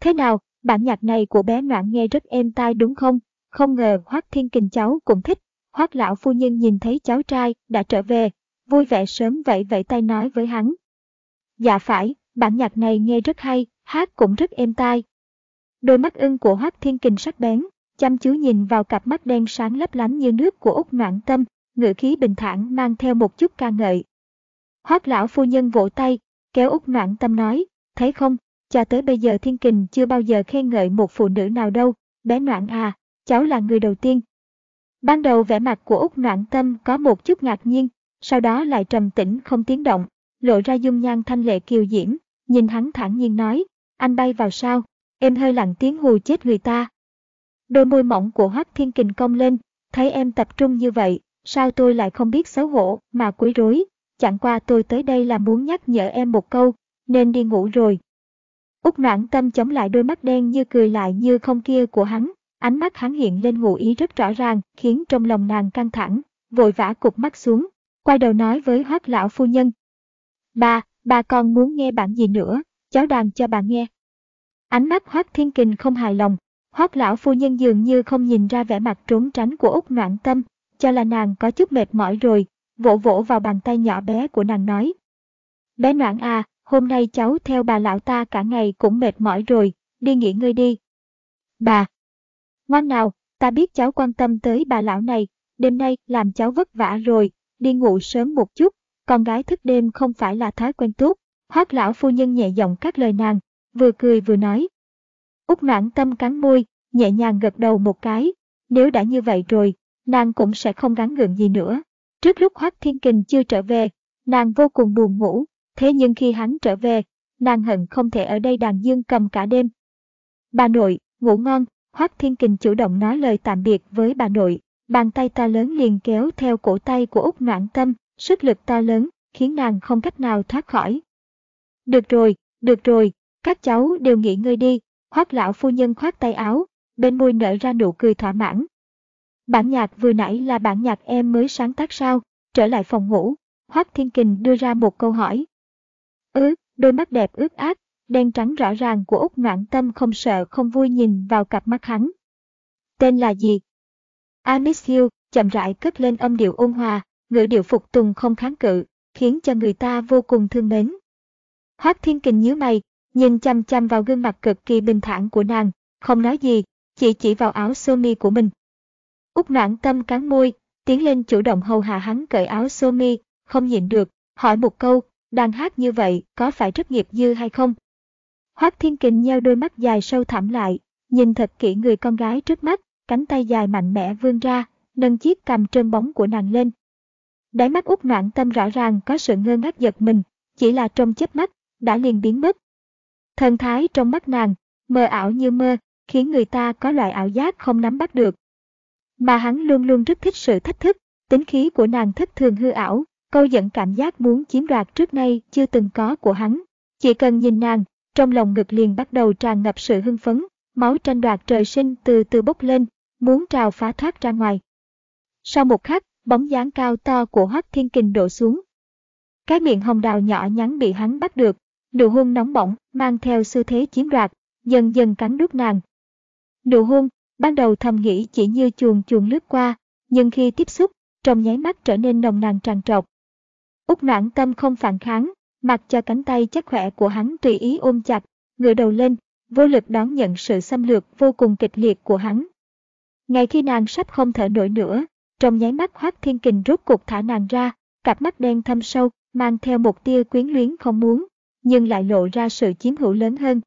Thế nào, bản nhạc này của bé Noãn nghe rất êm tai đúng không? Không ngờ Hoắc Thiên Kình cháu cũng thích. Hoắc lão phu nhân nhìn thấy cháu trai đã trở về, vui vẻ sớm vẫy vẫy tay nói với hắn. Dạ phải, bản nhạc này nghe rất hay, hát cũng rất êm tai. Đôi mắt ưng của Hoắc Thiên Kình sắc bén, chăm chú nhìn vào cặp mắt đen sáng lấp lánh như nước của Úc Noãn Tâm, ngữ khí bình thản mang theo một chút ca ngợi. Hoác lão phu nhân vỗ tay, kéo Úc Noãn Tâm nói, thấy không, cho tới bây giờ Thiên Kình chưa bao giờ khen ngợi một phụ nữ nào đâu, bé Noãn à, cháu là người đầu tiên. Ban đầu vẻ mặt của Úc Noãn Tâm có một chút ngạc nhiên, sau đó lại trầm tĩnh không tiếng động, lộ ra dung nhan thanh lệ kiều diễm, nhìn hắn thản nhiên nói, anh bay vào sao, em hơi lặng tiếng hù chết người ta. Đôi môi mỏng của Hoác Thiên Kình cong lên, thấy em tập trung như vậy, sao tôi lại không biết xấu hổ mà quấy rối, chẳng qua tôi tới đây là muốn nhắc nhở em một câu, nên đi ngủ rồi. Úc noãn tâm chống lại đôi mắt đen như cười lại như không kia của hắn, ánh mắt hắn hiện lên ngụ ý rất rõ ràng, khiến trong lòng nàng căng thẳng, vội vã cụp mắt xuống, quay đầu nói với hoác lão phu nhân. Bà, bà còn muốn nghe bản gì nữa, cháu đàn cho bà nghe. Ánh mắt hoác thiên kình không hài lòng, hoác lão phu nhân dường như không nhìn ra vẻ mặt trốn tránh của Úc noãn tâm, cho là nàng có chút mệt mỏi rồi, vỗ vỗ vào bàn tay nhỏ bé của nàng nói. Bé noãn à, hôm nay cháu theo bà lão ta cả ngày cũng mệt mỏi rồi, đi nghỉ ngơi đi. Bà! Ngoan nào, ta biết cháu quan tâm tới bà lão này, đêm nay làm cháu vất vả rồi, đi ngủ sớm một chút, con gái thức đêm không phải là thói quen tốt. Hoác lão phu nhân nhẹ giọng các lời nàng, vừa cười vừa nói. Úc noãn tâm cắn môi, nhẹ nhàng gật đầu một cái, nếu đã như vậy rồi, nàng cũng sẽ không gắn gượng gì nữa. Trước lúc Hoác Thiên Kình chưa trở về, nàng vô cùng buồn ngủ, thế nhưng khi hắn trở về, nàng hận không thể ở đây đàn dương cầm cả đêm. Bà nội, ngủ ngon, Hoác Thiên Kình chủ động nói lời tạm biệt với bà nội, bàn tay to lớn liền kéo theo cổ tay của Úc Noãn Tâm, sức lực to lớn, khiến nàng không cách nào thoát khỏi. Được rồi, được rồi, các cháu đều nghỉ ngơi đi, Hoác lão phu nhân khoát tay áo, bên môi nở ra nụ cười thỏa mãn. Bản nhạc vừa nãy là bản nhạc em mới sáng tác sao, trở lại phòng ngủ, Hoác Thiên Kình đưa ra một câu hỏi. Ừ, đôi mắt đẹp ướt át, đen trắng rõ ràng của Úc Noãn Tâm không sợ không vui nhìn vào cặp mắt hắn. Tên là gì? I chậm rãi cất lên âm điệu ôn hòa, ngữ điệu phục tùng không kháng cự, khiến cho người ta vô cùng thương mến. Hoác Thiên Kình nhíu mày, nhìn chăm chăm vào gương mặt cực kỳ bình thản của nàng, không nói gì, chỉ chỉ vào áo sơ mi của mình. Úc noãn tâm cắn môi, tiến lên chủ động hầu hạ hắn cởi áo sơ mi, không nhịn được, hỏi một câu, đang hát như vậy có phải rất nghiệp dư hay không? Hoác Thiên Kình nheo đôi mắt dài sâu thẳm lại, nhìn thật kỹ người con gái trước mắt, cánh tay dài mạnh mẽ vươn ra, nâng chiếc cầm trơn bóng của nàng lên. Đáy mắt út noạn tâm rõ ràng có sự ngơ ngác giật mình, chỉ là trong chớp mắt, đã liền biến mất. Thần thái trong mắt nàng, mờ ảo như mơ, khiến người ta có loại ảo giác không nắm bắt được. Mà hắn luôn luôn rất thích sự thách thức, tính khí của nàng thất thường hư ảo, câu dẫn cảm giác muốn chiếm đoạt trước nay chưa từng có của hắn. Chỉ cần nhìn nàng, trong lòng ngực liền bắt đầu tràn ngập sự hưng phấn, máu tranh đoạt trời sinh từ từ bốc lên, muốn trào phá thoát ra ngoài. Sau một khắc, bóng dáng cao to của Hoắc Thiên Kình đổ xuống. Cái miệng hồng đào nhỏ nhắn bị hắn bắt được, nụ hôn nóng bỏng mang theo xu thế chiếm đoạt, dần dần cắn đút nàng. Nụ hôn, ban đầu thầm nghĩ chỉ như chuồn chuồn lướt qua, nhưng khi tiếp xúc, trong nháy mắt trở nên nồng nàn tràn trọc. Úc noãn tâm không phản kháng, mặc cho cánh tay chắc khỏe của hắn tùy ý ôm chặt, ngửa đầu lên, vô lực đón nhận sự xâm lược vô cùng kịch liệt của hắn. Ngay khi nàng sắp không thở nổi nữa, trong nháy mắt Hoác Thiên Kình rút cục thả nàng ra, cặp mắt đen thâm sâu, mang theo một tia quyến luyến không muốn, nhưng lại lộ ra sự chiếm hữu lớn hơn.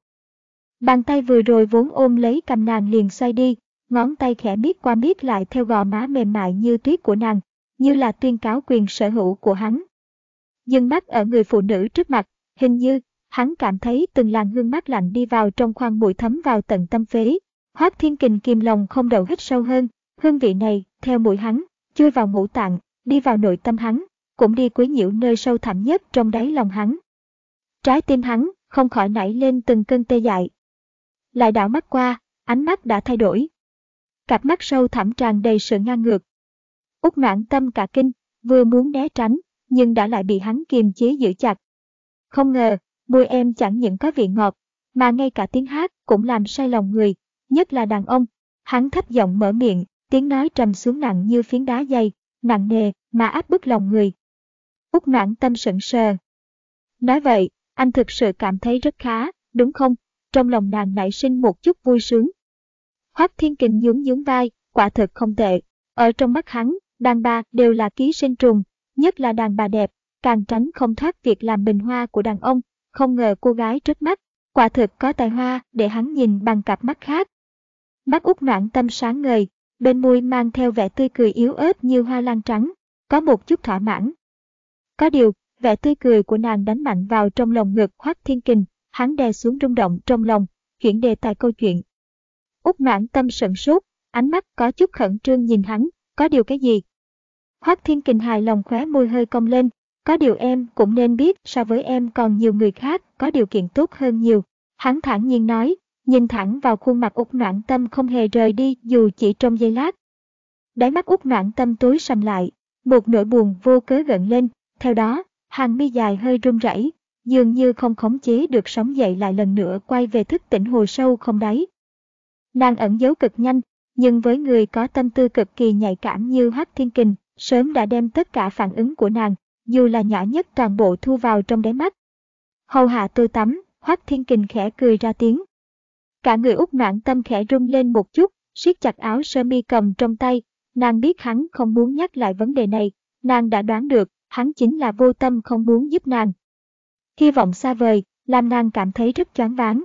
Bàn tay vừa rồi vốn ôm lấy cầm nàng liền xoay đi, ngón tay khẽ miết qua miết lại theo gò má mềm mại như tuyết của nàng, như là tuyên cáo quyền sở hữu của hắn. Dừng mắt ở người phụ nữ trước mặt, hình như hắn cảm thấy từng làn hương mát lạnh đi vào trong khoang mũi thấm vào tận tâm phế. Hoác Thiên Kình kìm lòng không đầu hít sâu hơn, hương vị này, theo mũi hắn, chui vào ngũ tạng, đi vào nội tâm hắn, cũng đi quấy nhiễu nơi sâu thẳm nhất trong đáy lòng hắn. Trái tim hắn không khỏi nảy lên từng cơn tê dại. Lại đảo mắt qua, ánh mắt đã thay đổi. Cặp mắt sâu thẳm tràn đầy sự ngang ngược. Úc noạn tâm cả kinh, vừa muốn né tránh, nhưng đã lại bị hắn kiềm chế giữ chặt. Không ngờ, môi em chẳng những có vị ngọt, mà ngay cả tiếng hát cũng làm say lòng người, nhất là đàn ông. Hắn thấp giọng mở miệng, tiếng nói trầm xuống nặng như phiến đá dày, nặng nề mà áp bức lòng người. Úc noạn tâm sững sờ. Nói vậy, anh thực sự cảm thấy rất khá, đúng không? Trong lòng nàng nảy sinh một chút vui sướng. Hoắc Thiên Kình nhướng nhướng vai, quả thực không tệ. Ở trong mắt hắn, đàn bà đều là ký sinh trùng, nhất là đàn bà đẹp, càng tránh không thoát việc làm bình hoa của đàn ông. Không ngờ cô gái trước mắt, quả thực có tài hoa để hắn nhìn bằng cặp mắt khác. Mắt út noạn tâm sáng ngời, bên môi mang theo vẻ tươi cười yếu ớt như hoa lan trắng, có một chút thỏa mãn. Có điều, vẻ tươi cười của nàng đánh mạnh vào trong lòng ngực Hoắc Thiên Kình, hắn đè xuống rung động trong lòng, chuyển đề tài câu chuyện. Út mãn tâm sận sốt, ánh mắt có chút khẩn trương nhìn hắn, có điều cái gì? Hoắc Thiên Kình hài lòng khóe môi hơi cong lên, có điều em cũng nên biết so với em còn nhiều người khác có điều kiện tốt hơn nhiều. Hắn thản nhiên nói, nhìn thẳng vào khuôn mặt út noãn tâm không hề rời đi dù chỉ trong giây lát. Đáy mắt út noãn tâm tối sầm lại, một nỗi buồn vô cớ gợn lên, theo đó, hàng mi dài hơi run rẩy, dường như không khống chế được sống dậy lại lần nữa quay về thức tỉnh hồ sâu không đáy. Nàng ẩn giấu cực nhanh, nhưng với người có tâm tư cực kỳ nhạy cảm như Hắc Thiên Kình, sớm đã đem tất cả phản ứng của nàng, dù là nhỏ nhất toàn bộ thu vào trong đáy mắt. Hầu hạ tôi tắm, Hoắc Thiên Kình khẽ cười ra tiếng. Cả người út noạn tâm khẽ rung lên một chút, siết chặt áo sơ mi cầm trong tay, nàng biết hắn không muốn nhắc lại vấn đề này, nàng đã đoán được, hắn chính là vô tâm không muốn giúp nàng. Hy vọng xa vời, làm nàng cảm thấy rất choáng váng.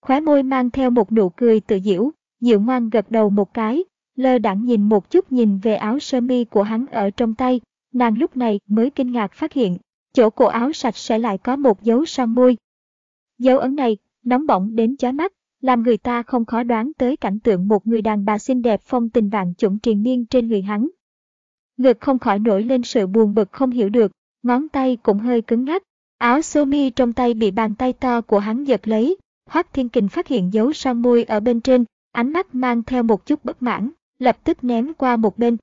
Khóe môi mang theo một nụ cười tự diễu, dịu ngoan gật đầu một cái, lơ đãng nhìn một chút nhìn về áo sơ mi của hắn ở trong tay, nàng lúc này mới kinh ngạc phát hiện, chỗ cổ áo sạch sẽ lại có một dấu son môi. Dấu ấn này, nóng bỏng đến chói mắt, làm người ta không khó đoán tới cảnh tượng một người đàn bà xinh đẹp phong tình vạn chủng triền miên trên người hắn. Ngực không khỏi nổi lên sự buồn bực không hiểu được, ngón tay cũng hơi cứng ngắc, áo sơ mi trong tay bị bàn tay to của hắn giật lấy, Hoắc Thiên Kình phát hiện dấu son môi ở bên trên, ánh mắt mang theo một chút bất mãn, lập tức ném qua một bên.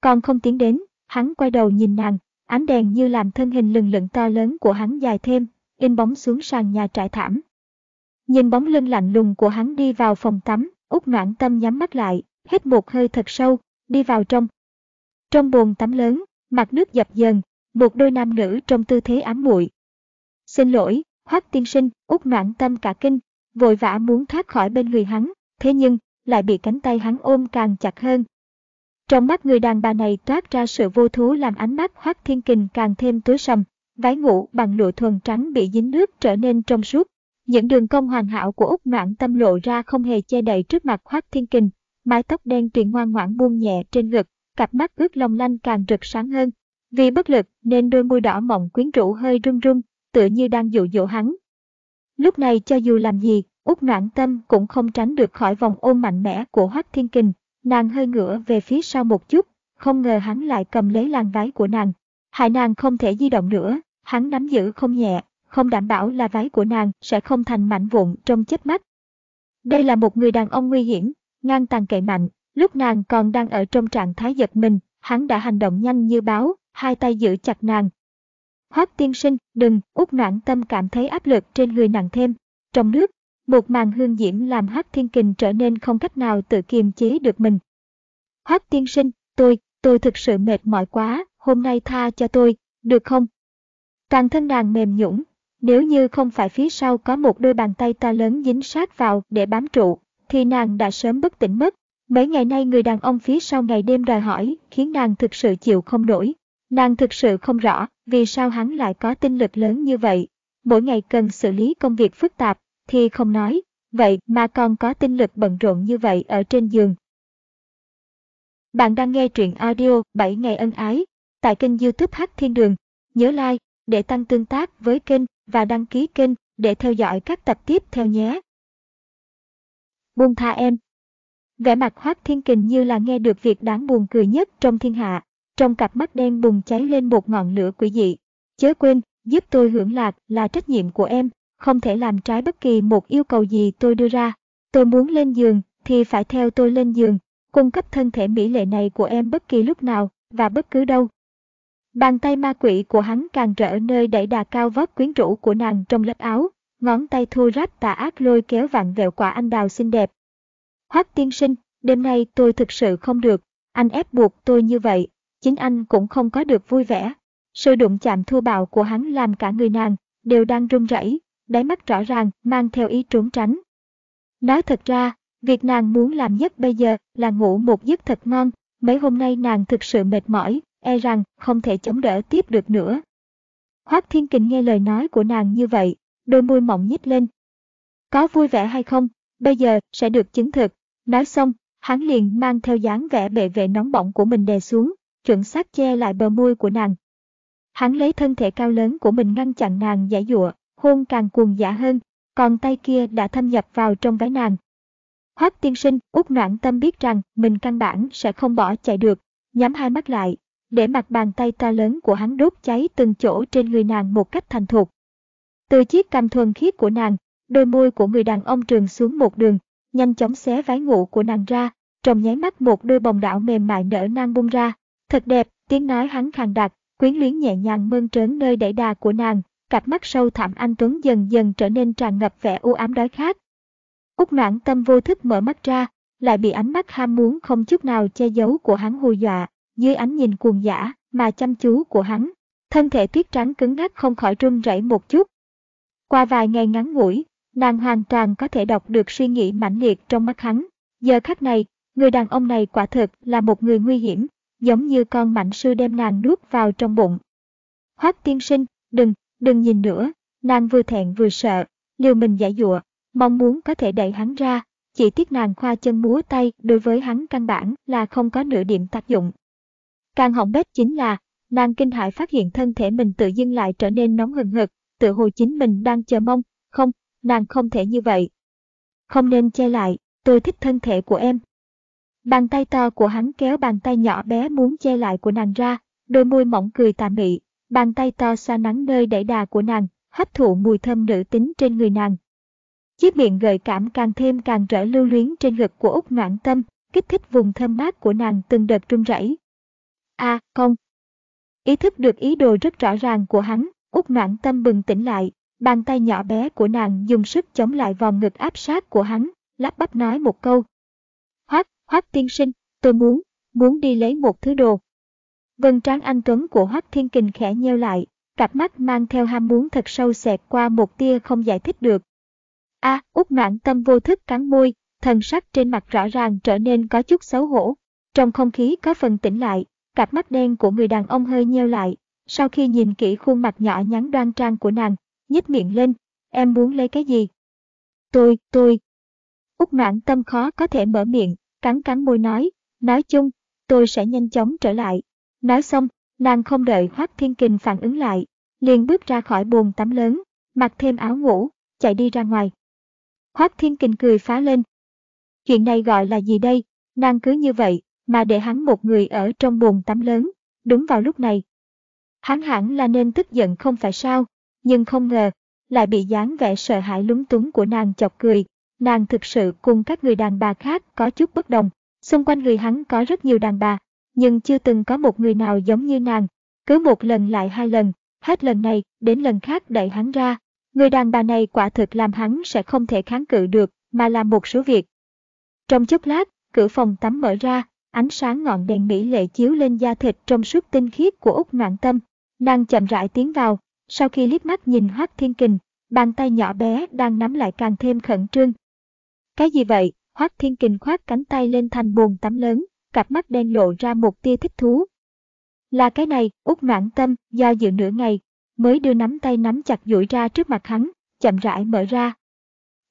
Còn không tiến đến, hắn quay đầu nhìn nàng, ánh đèn như làm thân hình lừng lững to lớn của hắn dài thêm, in bóng xuống sàn nhà trải thảm. Nhìn bóng lưng lạnh lùng của hắn đi vào phòng tắm, út noãn tâm nhắm mắt lại, hít một hơi thật sâu, đi vào trong. Trong bồn tắm lớn, mặt nước dập dần, một đôi nam nữ trong tư thế ám muội. Xin lỗi, Hoắc tiên sinh, út noãn tâm cả kinh, vội vã muốn thoát khỏi bên người hắn, thế nhưng, lại bị cánh tay hắn ôm càng chặt hơn. Trong mắt người đàn bà này toát ra sự vô thú làm ánh mắt Hoắc Thiên Kình càng thêm tối sầm, váy ngủ bằng lụa thuần trắng bị dính nước trở nên trong suốt. Những đường cong hoàn hảo của Úc Noãn Tâm lộ ra không hề che đậy trước mặt Hoắc Thiên Kình, mái tóc đen truyền ngoan ngoãn buông nhẹ trên ngực, cặp mắt ướt long lanh càng rực sáng hơn. Vì bất lực nên đôi môi đỏ mọng quyến rũ hơi run run, tựa như đang dụ dỗ hắn. Lúc này cho dù làm gì, Úc noãn tâm cũng không tránh được khỏi vòng ôm mạnh mẽ của Hoắc Thiên Kình, nàng hơi ngửa về phía sau một chút, không ngờ hắn lại cầm lấy làn váy của nàng. Hại nàng không thể di động nữa, hắn nắm giữ không nhẹ, không đảm bảo là váy của nàng sẽ không thành mảnh vụn trong chớp mắt. Đây là một người đàn ông nguy hiểm, ngang tàn cậy mạnh, lúc nàng còn đang ở trong trạng thái giật mình, hắn đã hành động nhanh như báo, hai tay giữ chặt nàng. Hoác tiên sinh, đừng, út noãn tâm cảm thấy áp lực trên người nàng thêm. Trong nước, một màn hương diễm làm Hoác Thiên Kình trở nên không cách nào tự kiềm chế được mình. Hoác tiên sinh, tôi, tôi thực sự mệt mỏi quá, hôm nay tha cho tôi, được không? Toàn thân nàng mềm nhũn, nếu như không phải phía sau có một đôi bàn tay to lớn dính sát vào để bám trụ, thì nàng đã sớm bất tỉnh mất. Mấy ngày nay người đàn ông phía sau ngày đêm đòi hỏi, khiến nàng thực sự chịu không nổi. Nàng thực sự không rõ vì sao hắn lại có tinh lực lớn như vậy. Mỗi ngày cần xử lý công việc phức tạp, thì không nói, vậy mà còn có tinh lực bận rộn như vậy ở trên giường. Bạn đang nghe truyện audio 7 ngày ân ái tại kênh youtube Hát Thiên Đường. Nhớ like để tăng tương tác với kênh và đăng ký kênh để theo dõi các tập tiếp theo nhé. Buông tha em Vẻ mặt Hoác Thiên Kình như là nghe được việc đáng buồn cười nhất trong thiên hạ. Trong cặp mắt đen bùng cháy lên một ngọn lửa quỷ dị. Chớ quên, giúp tôi hưởng lạc là trách nhiệm của em, không thể làm trái bất kỳ một yêu cầu gì tôi đưa ra. Tôi muốn lên giường thì phải theo tôi lên giường, cung cấp thân thể mỹ lệ này của em bất kỳ lúc nào và bất cứ đâu. Bàn tay ma quỷ của hắn càng rỡ nơi đẩy đà cao vót quyến rũ của nàng trong lớp áo, ngón tay thô ráp tà ác lôi kéo vặn vẹo quả anh đào xinh đẹp. Hoắc tiên sinh, đêm nay tôi thực sự không được, anh ép buộc tôi như vậy, chính anh cũng không có được vui vẻ. Sự đụng chạm thua bạo của hắn làm cả người nàng đều đang run rẩy, đáy mắt rõ ràng mang theo ý trốn tránh. Nói thật ra, Việc nàng muốn làm nhất bây giờ là ngủ một giấc thật ngon, mấy hôm nay nàng thực sự mệt mỏi, e rằng không thể chống đỡ tiếp được nữa. Hoác Thiên Kình nghe lời nói của nàng như vậy, đôi môi mỏng nhích lên. Có vui vẻ hay không, bây giờ sẽ được chứng thực. Nói xong, hắn liền mang theo dáng vẻ bệ vệ nóng bỏng của mình đè xuống, chuẩn xác che lại bờ môi của nàng. Hắn lấy thân thể cao lớn của mình ngăn chặn nàng giải dụa, hôn càng cuồng dã hơn, còn tay kia đã thâm nhập vào trong váy nàng. Hoác tiên sinh, út noãn tâm biết rằng mình căn bản sẽ không bỏ chạy được, nhắm hai mắt lại, để mặt bàn tay to lớn của hắn đốt cháy từng chỗ trên người nàng một cách thành thục. Từ chiếc cằm thuần khiết của nàng, đôi môi của người đàn ông trường xuống một đường, nhanh chóng xé váy ngủ của nàng ra, trong nháy mắt một đôi bồng đảo mềm mại nở nang bung ra. Thật đẹp, tiếng nói hắn khàn đặc, quyến luyến nhẹ nhàng mơn trớn nơi đẩy đà của nàng, cặp mắt sâu thẳm anh Tuấn dần dần trở nên tràn ngập vẻ u ám đói khát. Úc noãn tâm vô thức mở mắt ra, lại bị ánh mắt ham muốn không chút nào che giấu của hắn hù dọa, dưới ánh nhìn cuồng dã mà chăm chú của hắn, thân thể tuyết trắng cứng ngắc không khỏi run rẩy một chút. Qua vài ngày ngắn ngủi, nàng hoàn toàn có thể đọc được suy nghĩ mãnh liệt trong mắt hắn. Giờ khắc này, người đàn ông này quả thực là một người nguy hiểm, giống như con mạnh sư đem nàng nuốt vào trong bụng. Hoác tiên sinh, đừng, đừng nhìn nữa, nàng vừa thẹn vừa sợ, liều mình giải dụa, mong muốn có thể đẩy hắn ra, chỉ tiếc nàng khoa chân múa tay đối với hắn căn bản là không có nửa điểm tác dụng. Càng hỏng bét chính là, nàng kinh hãi phát hiện thân thể mình tự dưng lại trở nên nóng hừng hực, tự hồ chính mình đang chờ mong, không, nàng không thể như vậy. Không nên che lại, tôi thích thân thể của em. Bàn tay to của hắn kéo bàn tay nhỏ bé muốn che lại của nàng ra, đôi môi mỏng cười tà mị, bàn tay to xoa nắng nơi đẩy đà của nàng, hấp thụ mùi thơm nữ tính trên người nàng. Chiếc miệng gợi cảm càng thêm càng trở lưu luyến trên ngực của Úc Ngoãn Tâm, kích thích vùng thơm mát của nàng từng đợt run rẩy. A, à, không. Ý thức được ý đồ rất rõ ràng của hắn, Úc Ngoãn Tâm bừng tỉnh lại, bàn tay nhỏ bé của nàng dùng sức chống lại vòng ngực áp sát của hắn, lắp bắp nói một câu. Hoác, Hoác tiên sinh, tôi muốn, muốn đi lấy một thứ đồ. Vân trán anh Tuấn của Hoác Thiên Kình khẽ nheo lại, cặp mắt mang theo ham muốn thật sâu xẹt qua một tia không giải thích được. A, à, út noãn tâm vô thức cắn môi, thần sắc trên mặt rõ ràng trở nên có chút xấu hổ. Trong không khí có phần tỉnh lại, cặp mắt đen của người đàn ông hơi nheo lại. Sau khi nhìn kỹ khuôn mặt nhỏ nhắn đoan trang của nàng, nhếch miệng lên, em muốn lấy cái gì? Tôi, tôi. Út mãn tâm khó có thể mở miệng, cắn cắn môi nói, nói chung, tôi sẽ nhanh chóng trở lại. Nói xong, nàng không đợi Hoác Thiên Kình phản ứng lại, liền bước ra khỏi buồng tắm lớn, mặc thêm áo ngủ, chạy đi ra ngoài. Hoác Thiên Kình cười phá lên. Chuyện này gọi là gì đây, nàng cứ như vậy, mà để hắn một người ở trong buồng tắm lớn, đúng vào lúc này. Hắn hẳn là nên tức giận không phải sao, nhưng không ngờ, lại bị dáng vẻ sợ hãi lúng túng của nàng chọc cười. Nàng thực sự cùng các người đàn bà khác có chút bất đồng. Xung quanh người hắn có rất nhiều đàn bà, nhưng chưa từng có một người nào giống như nàng. Cứ một lần lại hai lần, hết lần này đến lần khác đẩy hắn ra. Người đàn bà này quả thực làm hắn sẽ không thể kháng cự được, mà làm một số việc. Trong chốc lát, cửa phòng tắm mở ra, ánh sáng ngọn đèn mỹ lệ chiếu lên da thịt trong suốt tinh khiết của Úc Ngoạn Tâm. Nàng chậm rãi tiến vào, sau khi liếc mắt nhìn Hoác Thiên Kình, bàn tay nhỏ bé đang nắm lại càng thêm khẩn trương. Cái gì vậy? Hoác Thiên Kình khoát cánh tay lên thành bồn tắm lớn, cặp mắt đen lộ ra một tia thích thú. Là cái này, út noãn tâm, do dự nửa ngày, mới đưa nắm tay nắm chặt duỗi ra trước mặt hắn, chậm rãi mở ra.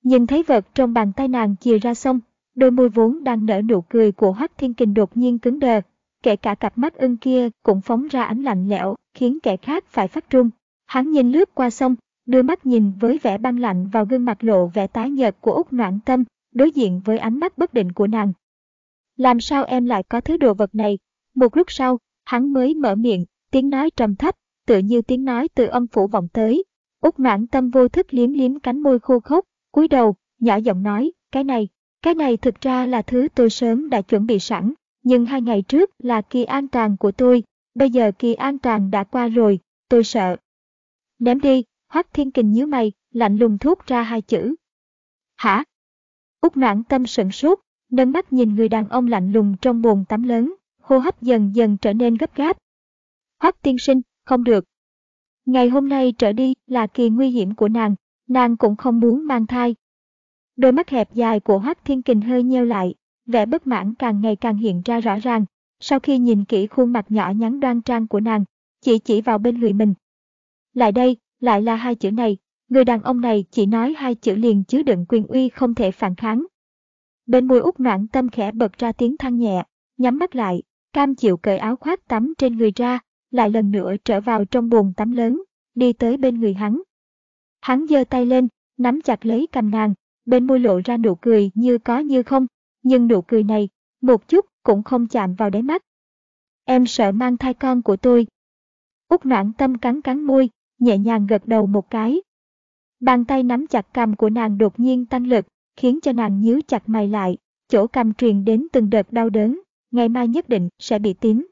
Nhìn thấy vật trong bàn tay nàng chìa ra xong, đôi môi vốn đang nở nụ cười của Hoắc Thiên Kình đột nhiên cứng đờ, kể cả cặp mắt ưng kia cũng phóng ra ánh lạnh lẽo, khiến kẻ khác phải phát trung. Hắn nhìn lướt qua sông, đưa mắt nhìn với vẻ băng lạnh vào gương mặt lộ vẻ tái nhợt của Úc Noãn Tâm, đối diện với ánh mắt bất định của nàng. Làm sao em lại có thứ đồ vật này? Một lúc sau, hắn mới mở miệng, tiếng nói trầm thấp, tựa như tiếng nói từ âm phủ vọng tới. Úc noãn tâm vô thức liếm liếm cánh môi khô khốc, cúi đầu, nhỏ giọng nói, cái này, cái này thực ra là thứ tôi sớm đã chuẩn bị sẵn, nhưng hai ngày trước là kỳ an toàn của tôi, bây giờ kỳ an toàn đã qua rồi, tôi sợ. Ném đi, Hoắc Thiên Kình nhíu mày, lạnh lùng thốt ra hai chữ. Hả? Úc noãn tâm sửng sốt, nâng mắt nhìn người đàn ông lạnh lùng trong bồn tắm lớn, hô hấp dần dần trở nên gấp gáp. Hoắc tiên sinh, không được. Ngày hôm nay trở đi là kỳ nguy hiểm của nàng, nàng cũng không muốn mang thai. Đôi mắt hẹp dài của Hoắc Thiên Kình hơi nheo lại, vẻ bất mãn càng ngày càng hiện ra rõ ràng. Sau khi nhìn kỹ khuôn mặt nhỏ nhắn đoan trang của nàng, chỉ chỉ vào bên người mình. Lại đây, lại là hai chữ này, người đàn ông này chỉ nói hai chữ liền chứa đựng quyền uy không thể phản kháng. Bên môi út noạn tâm khẽ bật ra tiếng than nhẹ, nhắm mắt lại, cam chịu cởi áo khoác tắm trên người ra, lại lần nữa trở vào trong buồng tắm lớn, đi tới bên người hắn. Hắn giơ tay lên, nắm chặt lấy cầm nàng, bên môi lộ ra nụ cười như có như không, nhưng nụ cười này, một chút cũng không chạm vào đáy mắt. Em sợ mang thai con của tôi. Úc noãn tâm cắn cắn môi, nhẹ nhàng gật đầu một cái. Bàn tay nắm chặt cầm của nàng đột nhiên tăng lực, khiến cho nàng nhíu chặt mày lại, chỗ cầm truyền đến từng đợt đau đớn, ngày mai nhất định sẽ bị tím.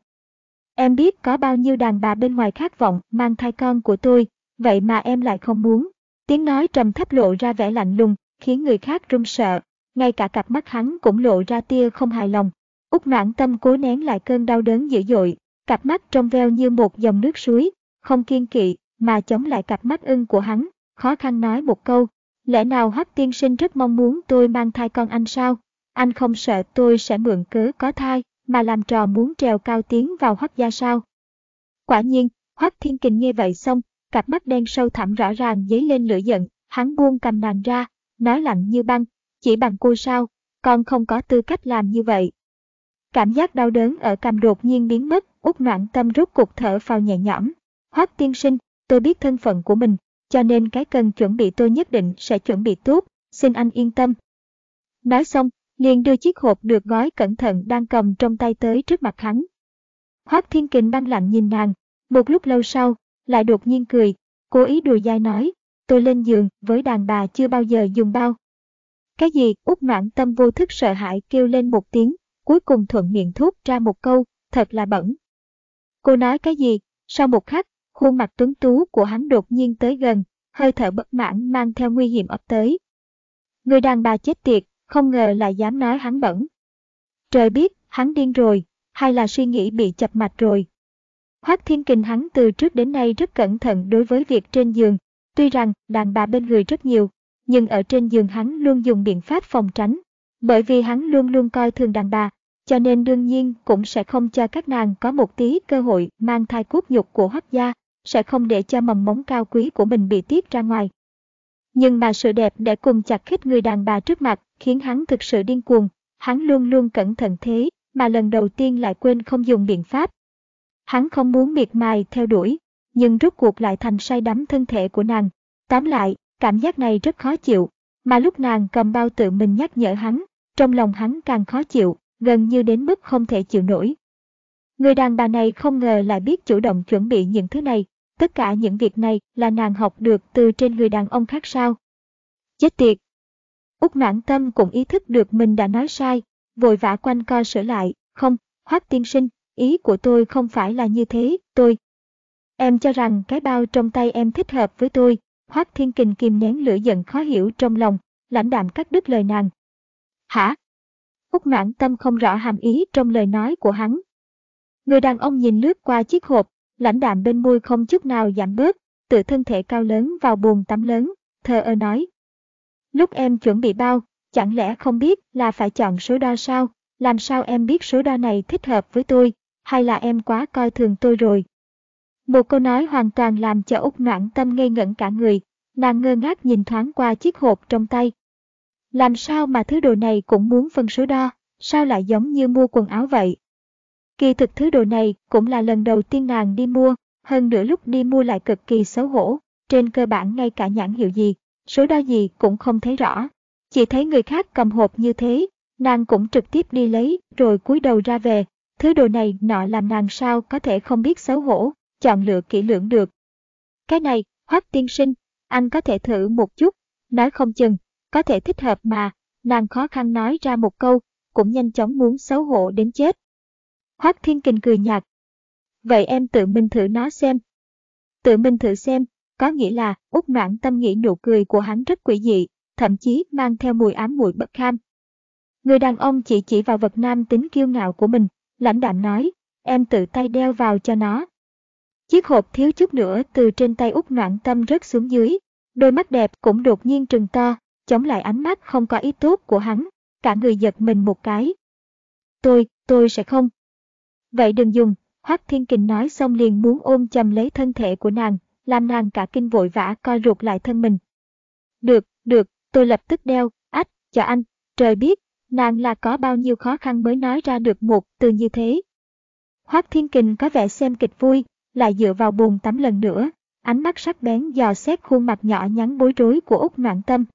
Em biết có bao nhiêu đàn bà bên ngoài khát vọng mang thai con của tôi, vậy mà em lại không muốn. Tiếng nói trầm thấp lộ ra vẻ lạnh lùng, khiến người khác run sợ. Ngay cả cặp mắt hắn cũng lộ ra tia không hài lòng. Úc noãn tâm cố nén lại cơn đau đớn dữ dội, cặp mắt trong veo như một dòng nước suối, không kiên kỵ, mà chống lại cặp mắt ưng của hắn, khó khăn nói một câu. Lẽ nào Hắc tiên sinh rất mong muốn tôi mang thai con anh sao? Anh không sợ tôi sẽ mượn cớ có thai, mà làm trò muốn trèo cao tiến vào Hắc gia sao? Quả nhiên, Hoắc Thiên Kình nghe vậy xong, cặp mắt đen sâu thẳm rõ ràng dấy lên lửa giận, hắn buông cầm nàng ra, nói lạnh như băng, chỉ bằng cô sao, con không có tư cách làm như vậy. Cảm giác đau đớn ở cầm đột nhiên biến mất, út noạn tâm rút cuộc thở phào nhẹ nhõm. Hoắc tiên sinh, tôi biết thân phận của mình, cho nên cái cần chuẩn bị tôi nhất định sẽ chuẩn bị tốt, xin anh yên tâm. Nói xong, liền đưa chiếc hộp được gói cẩn thận đang cầm trong tay tới trước mặt hắn. Hoác Thiên Kình băng lặng nhìn nàng, một lúc lâu sau, lại đột nhiên cười, cố ý đùa dai nói, tôi lên giường với đàn bà chưa bao giờ dùng bao. Cái gì? Út noãn tâm vô thức sợ hãi kêu lên một tiếng, cuối cùng thuận miệng thốt ra một câu, thật là bẩn. Cô nói cái gì? Sau một khắc, khuôn mặt tuấn tú của hắn đột nhiên tới gần, hơi thở bất mãn mang theo nguy hiểm ập tới. Người đàn bà chết tiệt, không ngờ lại dám nói hắn bẩn. Trời biết, hắn điên rồi, hay là suy nghĩ bị chập mạch rồi. Hoác Thiên Kình hắn từ trước đến nay rất cẩn thận đối với việc trên giường, tuy rằng đàn bà bên người rất nhiều, nhưng ở trên giường hắn luôn dùng biện pháp phòng tránh, bởi vì hắn luôn luôn coi thường đàn bà, cho nên đương nhiên cũng sẽ không cho các nàng có một tí cơ hội mang thai cốt nhục của hoác gia, sẽ không để cho mầm móng cao quý của mình bị tiết ra ngoài. Nhưng mà sự đẹp để cùng chặt khít người đàn bà trước mặt khiến hắn thực sự điên cuồng, hắn luôn luôn cẩn thận thế, mà lần đầu tiên lại quên không dùng biện pháp. Hắn không muốn miệt mài theo đuổi, nhưng rốt cuộc lại thành say đắm thân thể của nàng. Tóm lại, cảm giác này rất khó chịu, mà lúc nàng cầm bao tự mình nhắc nhở hắn, trong lòng hắn càng khó chịu, gần như đến mức không thể chịu nổi. Người đàn bà này không ngờ lại biết chủ động chuẩn bị những thứ này, tất cả những việc này là nàng học được từ trên người đàn ông khác sao. Chết tiệt, Úc noãn tâm cũng ý thức được mình đã nói sai, vội vã quanh co sửa lại, không, hoác tiên sinh, ý của tôi không phải là như thế, tôi. Em cho rằng cái bao trong tay em thích hợp với tôi, hoác thiên kình kìm nén lửa giận khó hiểu trong lòng, lãnh đạm cắt đứt lời nàng. Hả? Úc noãn tâm không rõ hàm ý trong lời nói của hắn. Người đàn ông nhìn lướt qua chiếc hộp, lãnh đạm bên môi không chút nào giảm bớt, tự thân thể cao lớn vào buồn tắm lớn, thờ ơ nói, Lúc em chuẩn bị bao, chẳng lẽ không biết là phải chọn số đo sao? Làm sao em biết số đo này thích hợp với tôi, hay là em quá coi thường tôi rồi? Một câu nói hoàn toàn làm cho Úc Noãn Tâm ngây ngẩn cả người, nàng ngơ ngác nhìn thoáng qua chiếc hộp trong tay. Làm sao mà thứ đồ này cũng muốn phân số đo, sao lại giống như mua quần áo vậy? Kỳ thực thứ đồ này cũng là lần đầu tiên nàng đi mua, hơn nữa lúc đi mua lại cực kỳ xấu hổ, trên cơ bản ngay cả nhãn hiệu gì, số đo gì cũng không thấy rõ. Chỉ thấy người khác cầm hộp như thế, nàng cũng trực tiếp đi lấy rồi cúi đầu ra về. Thứ đồ này nọ làm nàng sao có thể không biết xấu hổ, chọn lựa kỹ lưỡng được. Cái này, hoắc tiên sinh, anh có thể thử một chút, nói không chừng, có thể thích hợp mà, nàng khó khăn nói ra một câu, cũng nhanh chóng muốn xấu hổ đến chết. Hoắc thiên kình cười nhạt. Vậy em tự mình thử nó xem. Tự mình thử xem, có nghĩa là út noãn tâm nghĩ nụ cười của hắn rất quỷ dị, thậm chí mang theo mùi ám mùi bất kham. Người đàn ông chỉ chỉ vào vật nam tính kiêu ngạo của mình, lãnh đạm nói, em tự tay đeo vào cho nó. Chiếc hộp thiếu chút nữa từ trên tay út noãn tâm rớt xuống dưới, đôi mắt đẹp cũng đột nhiên trừng to, chống lại ánh mắt không có ý tốt của hắn, cả người giật mình một cái. Tôi, tôi sẽ không. Vậy đừng dùng, Hoắc Thiên Kình nói xong liền muốn ôm chầm lấy thân thể của nàng, làm nàng cả kinh vội vã co ruột lại thân mình. Được, được, tôi lập tức đeo, ách, cho anh, trời biết, nàng là có bao nhiêu khó khăn mới nói ra được một từ như thế. Hoác Thiên Kình có vẻ xem kịch vui, lại dựa vào bồn tắm lần nữa, ánh mắt sắc bén dò xét khuôn mặt nhỏ nhắn bối rối của Úc Noạn Tâm.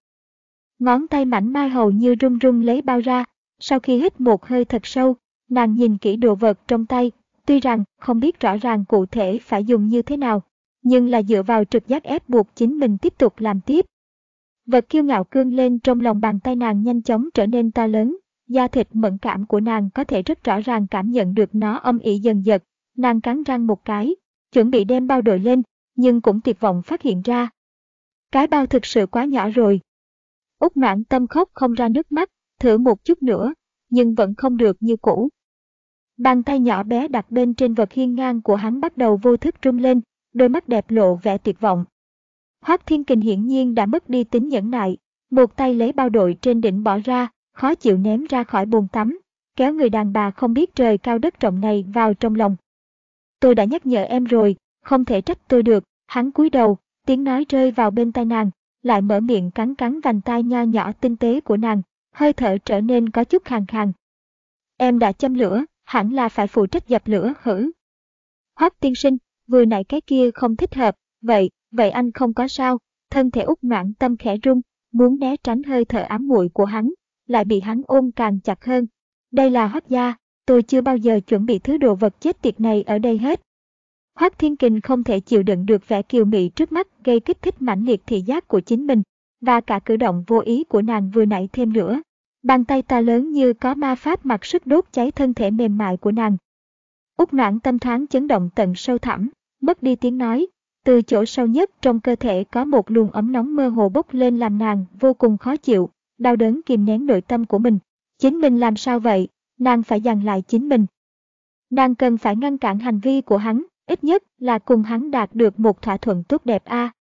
Ngón tay mảnh mai hầu như run run lấy bao ra, sau khi hít một hơi thật sâu, nàng nhìn kỹ đồ vật trong tay, tuy rằng không biết rõ ràng cụ thể phải dùng như thế nào, nhưng là dựa vào trực giác ép buộc chính mình tiếp tục làm tiếp. Vật kiêu ngạo cương lên trong lòng bàn tay nàng nhanh chóng trở nên to lớn, da thịt mẫn cảm của nàng có thể rất rõ ràng cảm nhận được nó âm ỉ dần dật. Nàng cắn răng một cái, chuẩn bị đem bao đội lên, nhưng cũng tuyệt vọng phát hiện ra. Cái bao thực sự quá nhỏ rồi. Úc noãn tâm khóc không ra nước mắt, thử một chút nữa, nhưng vẫn không được như cũ. Bàn tay nhỏ bé đặt bên trên vật hiên ngang của hắn bắt đầu vô thức rung lên, đôi mắt đẹp lộ vẻ tuyệt vọng. Hoác Thiên Kình hiển nhiên đã mất đi tính nhẫn nại, một tay lấy bao đội trên đỉnh bỏ ra, khó chịu ném ra khỏi bồn tắm, kéo người đàn bà không biết trời cao đất rộng này vào trong lòng. Tôi đã nhắc nhở em rồi, không thể trách tôi được, hắn cúi đầu, tiếng nói rơi vào bên tai nàng, lại mở miệng cắn cắn vành tai nho nhỏ tinh tế của nàng, hơi thở trở nên có chút khàn khàn. Em đã châm lửa, hẳn là phải phụ trách dập lửa hử. Hoắc tiên sinh, vừa nãy cái kia không thích hợp, vậy, vậy anh không có sao, thân thể út noạn tâm khẽ rung, muốn né tránh hơi thở ám muội của hắn, lại bị hắn ôm càng chặt hơn. Đây là Hoắc gia, tôi chưa bao giờ chuẩn bị thứ đồ vật chết tiệt này ở đây hết. Hoắc Thiên Kình không thể chịu đựng được vẻ kiều mị trước mắt gây kích thích mãnh liệt thị giác của chính mình, và cả cử động vô ý của nàng vừa nãy thêm nữa. Bàn tay ta lớn như có ma pháp mặc sức đốt cháy thân thể mềm mại của nàng. Úc noãn tâm thoáng chấn động tận sâu thẳm, mất đi tiếng nói, từ chỗ sâu nhất trong cơ thể có một luồng ấm nóng mơ hồ bốc lên làm nàng vô cùng khó chịu, đau đớn kìm nén nội tâm của mình. Chính mình làm sao vậy? Nàng phải dằn lại chính mình. Nàng cần phải ngăn cản hành vi của hắn, ít nhất là cùng hắn đạt được một thỏa thuận tốt đẹp a. À.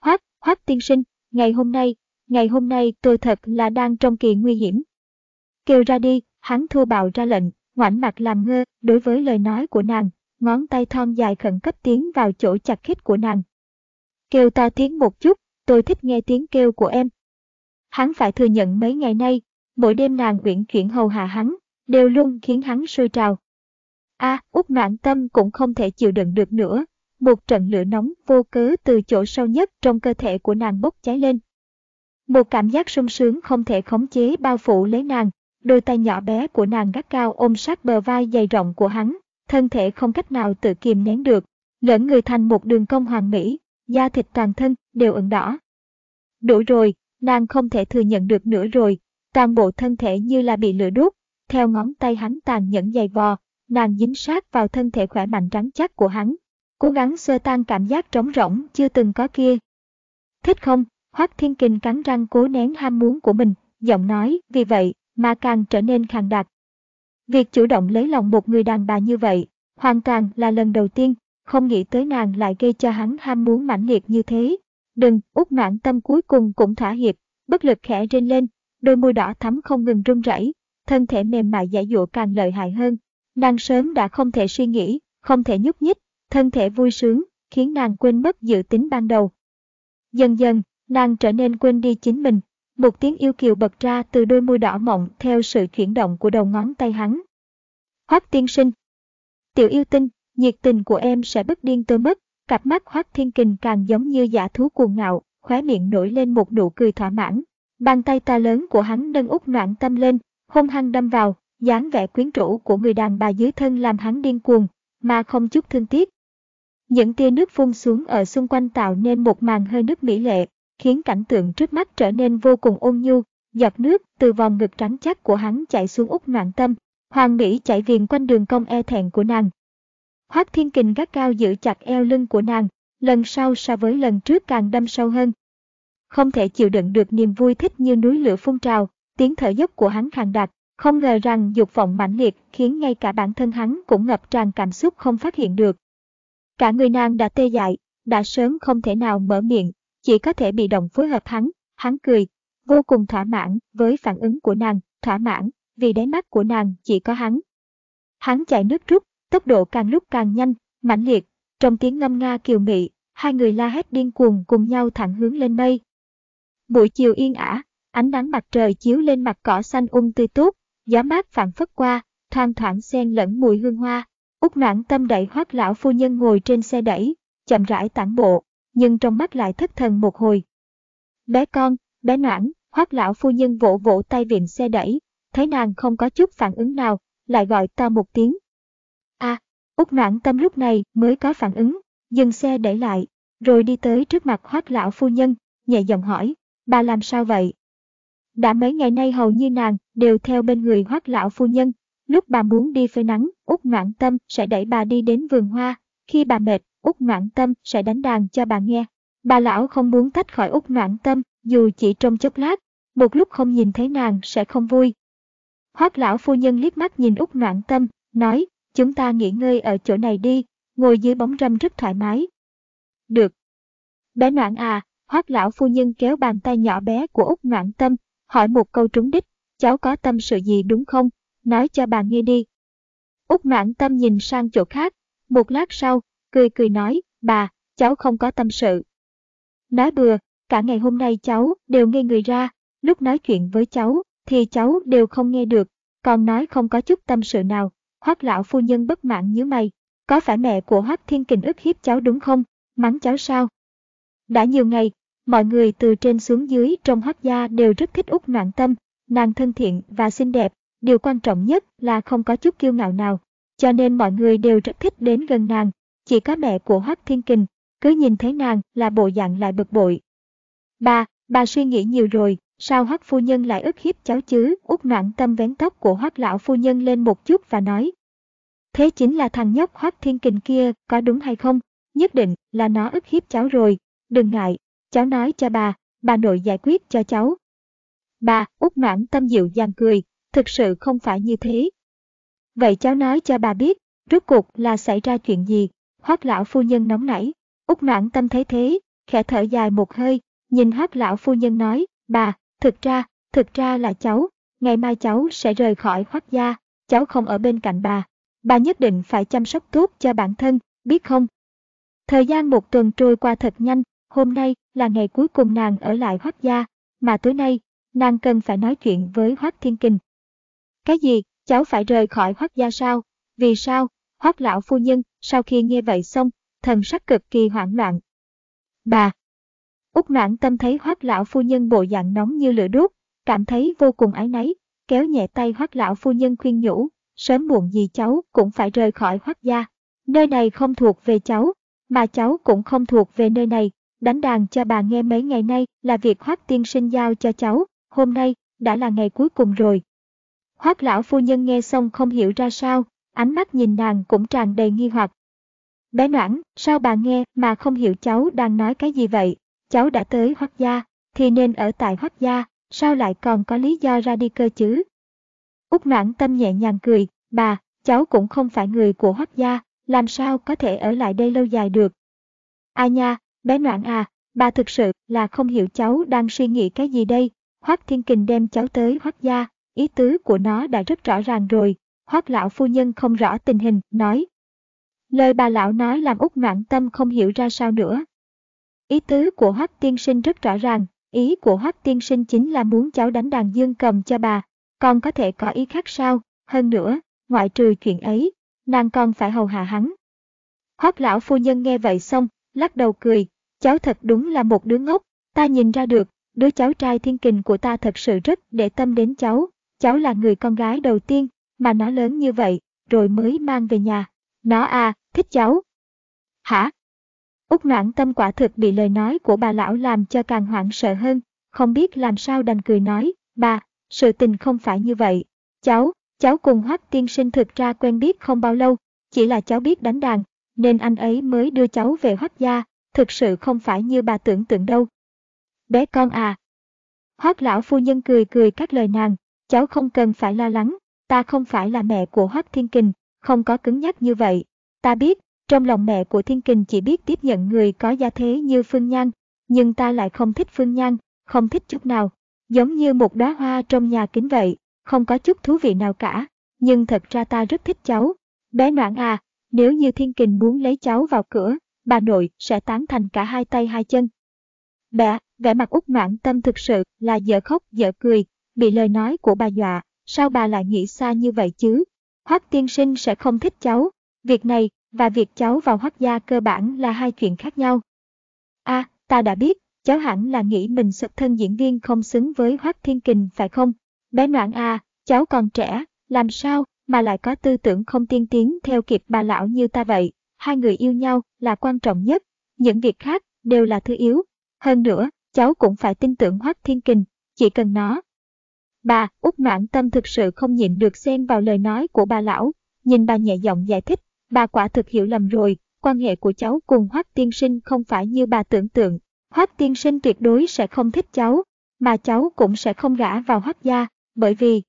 Hoác, Hoác tiên sinh, ngày hôm nay, ngày hôm nay tôi thật là đang trong kỳ nguy hiểm. Kêu ra đi, hắn thua bạo ra lệnh, ngoảnh mặt làm ngơ đối với lời nói của nàng, ngón tay thon dài khẩn cấp tiến vào chỗ chặt khít của nàng. Kêu to tiếng một chút, tôi thích nghe tiếng kêu của em. Hắn phải thừa nhận mấy ngày nay, mỗi đêm nàng uyển chuyển hầu hạ hắn, đều luôn khiến hắn sôi trào. A, à, út noạn tâm cũng không thể chịu đựng được nữa, một trận lửa nóng vô cớ từ chỗ sâu nhất trong cơ thể của nàng bốc cháy lên. Một cảm giác sung sướng không thể khống chế bao phủ lấy nàng, đôi tay nhỏ bé của nàng gắt cao ôm sát bờ vai dày rộng của hắn, thân thể không cách nào tự kiềm nén được, lẫn người thành một đường cong hoàn mỹ, da thịt toàn thân đều ửng đỏ. Đủ rồi, nàng không thể thừa nhận được nữa rồi, toàn bộ thân thể như là bị lửa đốt, theo ngón tay hắn tàn nhẫn dày vò, nàng dính sát vào thân thể khỏe mạnh rắn chắc của hắn, cố gắng xua tan cảm giác trống rỗng chưa từng có kia. Thích không? Hoắc Thiên Kình cắn răng cố nén ham muốn của mình, giọng nói, vì vậy, mà càng trở nên khàn đặc. Việc chủ động lấy lòng một người đàn bà như vậy, hoàn toàn là lần đầu tiên, không nghĩ tới nàng lại gây cho hắn ham muốn mãnh liệt như thế. Đừng, út noạn tâm cuối cùng cũng thỏa hiệp, bất lực khẽ trên lên, đôi môi đỏ thắm không ngừng run rẩy, thân thể mềm mại giải dụa càng lợi hại hơn. Nàng sớm đã không thể suy nghĩ, không thể nhúc nhích, thân thể vui sướng, khiến nàng quên mất dự tính ban đầu. Dần dần, nàng trở nên quên đi chính mình, một tiếng yêu kiều bật ra từ đôi môi đỏ mọng theo sự chuyển động của đầu ngón tay hắn. Hoác tiên sinh. Tiểu yêu tinh, nhiệt tình của em sẽ bất điên tôi mất, cặp mắt Hoác thiên kình càng giống như giả thú cuồng ngạo, khóe miệng nổi lên một nụ cười thỏa mãn. Bàn tay to lớn của hắn nâng út noạn tâm lên, hung hăng đâm vào, dáng vẻ quyến rũ của người đàn bà dưới thân làm hắn điên cuồng, mà không chút thương tiếc. Những tia nước phun xuống ở xung quanh tạo nên một màn hơi nước mỹ lệ, khiến cảnh tượng trước mắt trở nên vô cùng ôn nhu, giọt nước từ vòng ngực trắng chắc của hắn chảy xuống út noạn tâm, hoàng mỹ chạy viền quanh đường cong e thẹn của nàng. Hoác thiên kình gắt cao giữ chặt eo lưng của nàng, lần sau so với lần trước càng đâm sâu hơn. Không thể chịu đựng được niềm vui thích như núi lửa phun trào, tiếng thở dốc của hắn khàn đặc, không ngờ rằng dục vọng mãnh liệt khiến ngay cả bản thân hắn cũng ngập tràn cảm xúc không phát hiện được. Cả người nàng đã tê dại, đã sớm không thể nào mở miệng, chỉ có thể bị động phối hợp hắn, hắn cười, vô cùng thỏa mãn với phản ứng của nàng, thỏa mãn, vì đáy mắt của nàng chỉ có hắn. Hắn chạy nước rút, tốc độ càng lúc càng nhanh, mãnh liệt, trong tiếng ngâm nga kiều mị, hai người la hét điên cuồng cùng nhau thẳng hướng lên mây. Buổi chiều yên ả, ánh nắng mặt trời chiếu lên mặt cỏ xanh um tươi tốt, gió mát phản phất qua, thoang thoảng xen lẫn mùi hương hoa. Úc noãn tâm đẩy hoác lão phu nhân ngồi trên xe đẩy, chậm rãi tản bộ, nhưng trong mắt lại thất thần một hồi. Bé con, bé noãn, hoác lão phu nhân vỗ vỗ tay viện xe đẩy, thấy nàng không có chút phản ứng nào, lại gọi to một tiếng. a à, Úc noãn tâm lúc này mới có phản ứng, dừng xe để lại, rồi đi tới trước mặt hoác lão phu nhân, nhẹ giọng hỏi, bà làm sao vậy? Đã mấy ngày nay hầu như nàng đều theo bên người hoác lão phu nhân, lúc bà muốn đi phơi nắng, Úc noãn tâm sẽ đẩy bà đi đến vườn hoa, khi bà mệt, Úc noãn tâm sẽ đánh đàn cho bà nghe. Bà lão không muốn tách khỏi Úc noãn tâm, dù chỉ trong chốc lát, một lúc không nhìn thấy nàng sẽ không vui. Hoác lão phu nhân liếc mắt nhìn Úc noãn tâm, nói, chúng ta nghỉ ngơi ở chỗ này đi, ngồi dưới bóng râm rất thoải mái. Được. Bé noãn à, hoác lão phu nhân kéo bàn tay nhỏ bé của Úc noãn tâm, hỏi một câu trúng đích, cháu có tâm sự gì đúng không, nói cho bà nghe đi. Úc noãn tâm nhìn sang chỗ khác, một lát sau, cười cười nói, bà, cháu không có tâm sự. Nói bừa, cả ngày hôm nay cháu đều nghe người ra, lúc nói chuyện với cháu thì cháu đều không nghe được, còn nói không có chút tâm sự nào. Hoắc lão phu nhân bất mãn nhíu mày, có phải mẹ của Hoắc Thiên Kình ức hiếp cháu đúng không? Mắng cháu sao? Đã nhiều ngày, mọi người từ trên xuống dưới trong Hoắc gia đều rất thích Úc Noãn Tâm, nàng thân thiện và xinh đẹp, điều quan trọng nhất là không có chút kiêu ngạo nào, cho nên mọi người đều rất thích đến gần nàng, chỉ có mẹ của Hoắc Thiên Kình, cứ nhìn thấy nàng là bộ dạng lại bực bội. Bà, bà suy nghĩ nhiều rồi, sao Hoắc phu nhân lại ức hiếp cháu chứ? Út noãn tâm vén tóc của Hoắc lão phu nhân lên một chút và nói. Thế chính là thằng nhóc Hoắc Thiên Kình kia, có đúng hay không? Nhất định là nó ức hiếp cháu rồi, đừng ngại, cháu nói cho bà, bà nội giải quyết cho cháu. Bà, Út noãn tâm dịu dàng cười, thực sự không phải như thế. Vậy cháu nói cho bà biết, rốt cuộc là xảy ra chuyện gì? Hoắc lão phu nhân nóng nảy. Út noãn tâm thấy thế, khẽ thở dài một hơi, nhìn Hoắc lão phu nhân nói, bà, thực ra, thực ra là cháu, ngày mai cháu sẽ rời khỏi Hoắc gia, cháu không ở bên cạnh bà. Bà nhất định phải chăm sóc tốt cho bản thân, biết không? Thời gian một tuần trôi qua thật nhanh, hôm nay là ngày cuối cùng nàng ở lại Hoắc gia, mà tối nay, nàng cần phải nói chuyện với Hoắc Thiên Kình. Cái gì, cháu phải rời khỏi Hoắc gia sao? Vì sao? Hoắc lão phu nhân, sau khi nghe vậy xong, thần sắc cực kỳ hoảng loạn. Bà! Úc noãn tâm thấy Hoắc lão phu nhân bộ dạng nóng như lửa đốt, cảm thấy vô cùng ái náy, kéo nhẹ tay Hoắc lão phu nhân khuyên nhủ, sớm muộn gì cháu cũng phải rời khỏi Hoắc gia. Nơi này không thuộc về cháu, mà cháu cũng không thuộc về nơi này. Đánh đàn cho bà nghe mấy ngày nay là việc Hoắc tiên sinh giao cho cháu, hôm nay đã là ngày cuối cùng rồi. Hoắc lão phu nhân nghe xong không hiểu ra sao, ánh mắt nhìn nàng cũng tràn đầy nghi hoặc. Bé Noãn, sao bà nghe mà không hiểu cháu đang nói cái gì vậy? Cháu đã tới Hoắc gia, thì nên ở tại Hoắc gia, sao lại còn có lý do ra đi cơ chứ? Úc Noãn tâm nhẹ nhàng cười, bà, cháu cũng không phải người của Hoắc gia, làm sao có thể ở lại đây lâu dài được? Ai nha, bé Noãn à, bà thực sự là không hiểu cháu đang suy nghĩ cái gì đây. Hoắc Thiên Kình đem cháu tới Hoắc gia, ý tứ của nó đã rất rõ ràng rồi. Hoác lão phu nhân không rõ tình hình, nói. Lời bà lão nói làm út noạn tâm không hiểu ra sao nữa. Ý tứ của Hoác tiên sinh rất rõ ràng, ý của Hoác tiên sinh chính là muốn cháu đánh đàn dương cầm cho bà, còn có thể có ý khác sao, hơn nữa, ngoại trừ chuyện ấy, nàng còn phải hầu hạ hắn. Hoác lão phu nhân nghe vậy xong, lắc đầu cười, cháu thật đúng là một đứa ngốc, ta nhìn ra được, đứa cháu trai thiên kình của ta thật sự rất để tâm đến cháu, cháu là người con gái đầu tiên mà nó lớn như vậy, rồi mới mang về nhà. Nó à, thích cháu. Hả? Úc noãn tâm quả thực bị lời nói của bà lão làm cho càng hoảng sợ hơn, không biết làm sao đành cười nói, bà, sự tình không phải như vậy. Cháu, cháu cùng Hoắc tiên sinh thực ra quen biết không bao lâu, chỉ là cháu biết đánh đàn, nên anh ấy mới đưa cháu về Hoắc gia, thực sự không phải như bà tưởng tượng đâu. Bé con à. Hoắc lão phu nhân cười cười các lời nàng, cháu không cần phải lo lắng, ta không phải là mẹ của Hoắc Thiên Kình, không có cứng nhắc như vậy. Ta biết, trong lòng mẹ của Thiên Kình chỉ biết tiếp nhận người có gia thế như Phương Nhan, nhưng ta lại không thích Phương Nhan, không thích chút nào. giống như một đóa hoa trong nhà kính vậy, không có chút thú vị nào cả, nhưng thật ra ta rất thích cháu. Bé Noãn à, nếu như Thiên Kình muốn lấy cháu vào cửa, bà nội sẽ tán thành cả hai tay hai chân. Bé, vẻ mặt út noãn tâm thực sự là dở khóc dở cười, bị lời nói của bà dọa, sao bà lại nghĩ xa như vậy chứ? Hoắc tiên sinh sẽ không thích cháu, việc này và việc cháu vào hoắc gia cơ bản là hai chuyện khác nhau. a à, ta đã biết, cháu hẳn là nghĩ mình xuất thân diễn viên không xứng với hoắc thiên kình phải không? Bé noãn à, cháu còn trẻ, làm sao mà lại có tư tưởng không tiên tiến theo kịp bà lão như ta vậy? Hai người yêu nhau là quan trọng nhất, những việc khác đều là thứ yếu. Hơn nữa, cháu cũng phải tin tưởng hoắc thiên kình, chỉ cần nó. Bà, út noãn tâm thực sự không nhịn được xen vào lời nói của bà lão, nhìn bà nhẹ giọng giải thích, bà quả thực hiểu lầm rồi, quan hệ của cháu cùng hoắc tiên sinh không phải như bà tưởng tượng, hoắc tiên sinh tuyệt đối sẽ không thích cháu, mà cháu cũng sẽ không gả vào hoắc gia, bởi vì...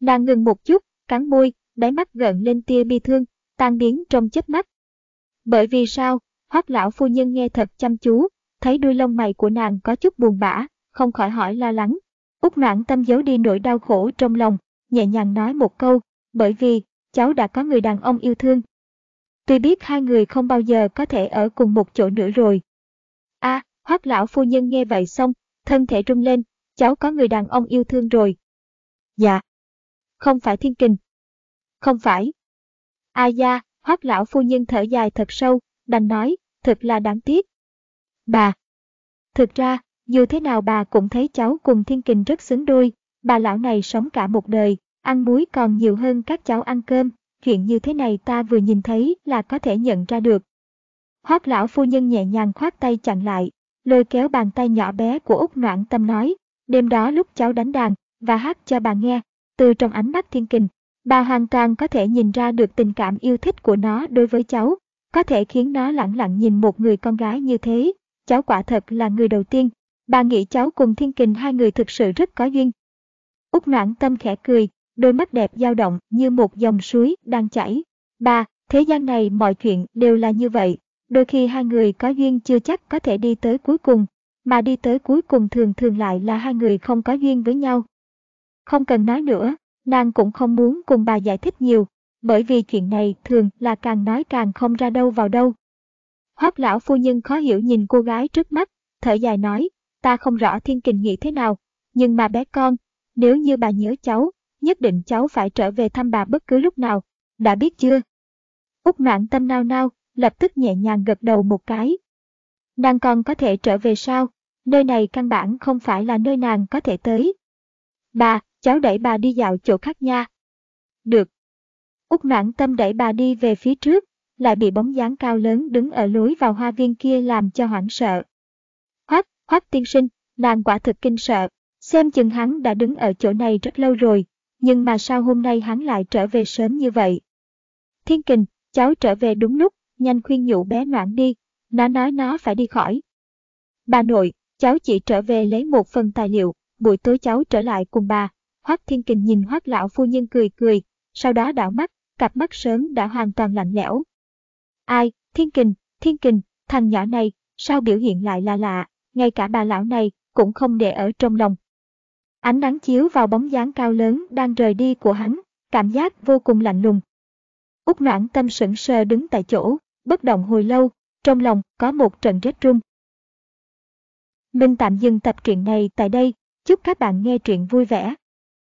Nàng ngừng một chút, cắn môi, đáy mắt gợn lên tia bi thương, tan biến trong chớp mắt. Bởi vì sao? Hoắc lão phu nhân nghe thật chăm chú, thấy đuôi lông mày của nàng có chút buồn bã, không khỏi hỏi lo lắng. Úc noãn tâm giấu đi nỗi đau khổ trong lòng, nhẹ nhàng nói một câu, bởi vì, cháu đã có người đàn ông yêu thương. Tuy biết hai người không bao giờ có thể ở cùng một chỗ nữa rồi. a à, lão phu nhân nghe vậy xong, thân thể rung lên, cháu có người đàn ông yêu thương rồi. Dạ. Không phải thiên kình. Không phải. A da, hoác lão phu nhân thở dài thật sâu, đành nói, thật là đáng tiếc. Bà. Thực ra, dù thế nào bà cũng thấy cháu cùng thiên kình rất xứng đôi, bà lão này sống cả một đời, ăn muối còn nhiều hơn các cháu ăn cơm, chuyện như thế này ta vừa nhìn thấy là có thể nhận ra được. Hoác lão phu nhân nhẹ nhàng khoát tay chặn lại, lôi kéo bàn tay nhỏ bé của Úc Noãn Tâm nói, đêm đó lúc cháu đánh đàn và hát cho bà nghe, từ trong ánh mắt thiên kình, bà hoàn toàn có thể nhìn ra được tình cảm yêu thích của nó đối với cháu, có thể khiến nó lặng lặng nhìn một người con gái như thế. Cháu quả thật là người đầu tiên, bà nghĩ cháu cùng thiên kình hai người thực sự rất có duyên. Úc noãn tâm khẽ cười, đôi mắt đẹp dao động như một dòng suối đang chảy. ba thế gian này mọi chuyện đều là như vậy, đôi khi hai người có duyên chưa chắc có thể đi tới cuối cùng, mà đi tới cuối cùng thường thường lại là hai người không có duyên với nhau. Không cần nói nữa, nàng cũng không muốn cùng bà giải thích nhiều, bởi vì chuyện này thường là càng nói càng không ra đâu vào đâu. Hoác lão phu nhân khó hiểu nhìn cô gái trước mắt, thở dài nói, ta không rõ thiên kình nghĩ thế nào, nhưng mà bé con, nếu như bà nhớ cháu, nhất định cháu phải trở về thăm bà bất cứ lúc nào, đã biết chưa? Úc noãn tâm nao nao, lập tức nhẹ nhàng gật đầu một cái. Nàng còn có thể trở về sao? Nơi này căn bản không phải là nơi nàng có thể tới. Bà, cháu đẩy bà đi dạo chỗ khác nha. Được. Úc noãn tâm đẩy bà đi về phía trước, lại bị bóng dáng cao lớn đứng ở lối vào hoa viên kia làm cho hoảng sợ. Hoắc, tiên sinh, nàng quả thực kinh sợ, xem chừng hắn đã đứng ở chỗ này rất lâu rồi, nhưng mà sao hôm nay hắn lại trở về sớm như vậy? Thiên kình, cháu trở về đúng lúc, nhanh khuyên nhủ bé noãn đi, nó nói nó phải đi khỏi. Bà nội, cháu chỉ trở về lấy một phần tài liệu, buổi tối cháu trở lại cùng bà. Hoắc Thiên Kình nhìn Hoắc lão phu nhân cười cười, sau đó đảo mắt, cặp mắt sớm đã hoàn toàn lạnh lẽo. Ai, Thiên Kình, Thiên Kình, thằng nhỏ này, sao biểu hiện lại là lạ, ngay cả bà lão này cũng không để ở trong lòng. Ánh nắng chiếu vào bóng dáng cao lớn đang rời đi của hắn, cảm giác vô cùng lạnh lùng. Úc noãn tâm sững sờ đứng tại chỗ, bất động hồi lâu, trong lòng có một trận rét run. Mình tạm dừng tập truyện này tại đây, chúc các bạn nghe truyện vui vẻ.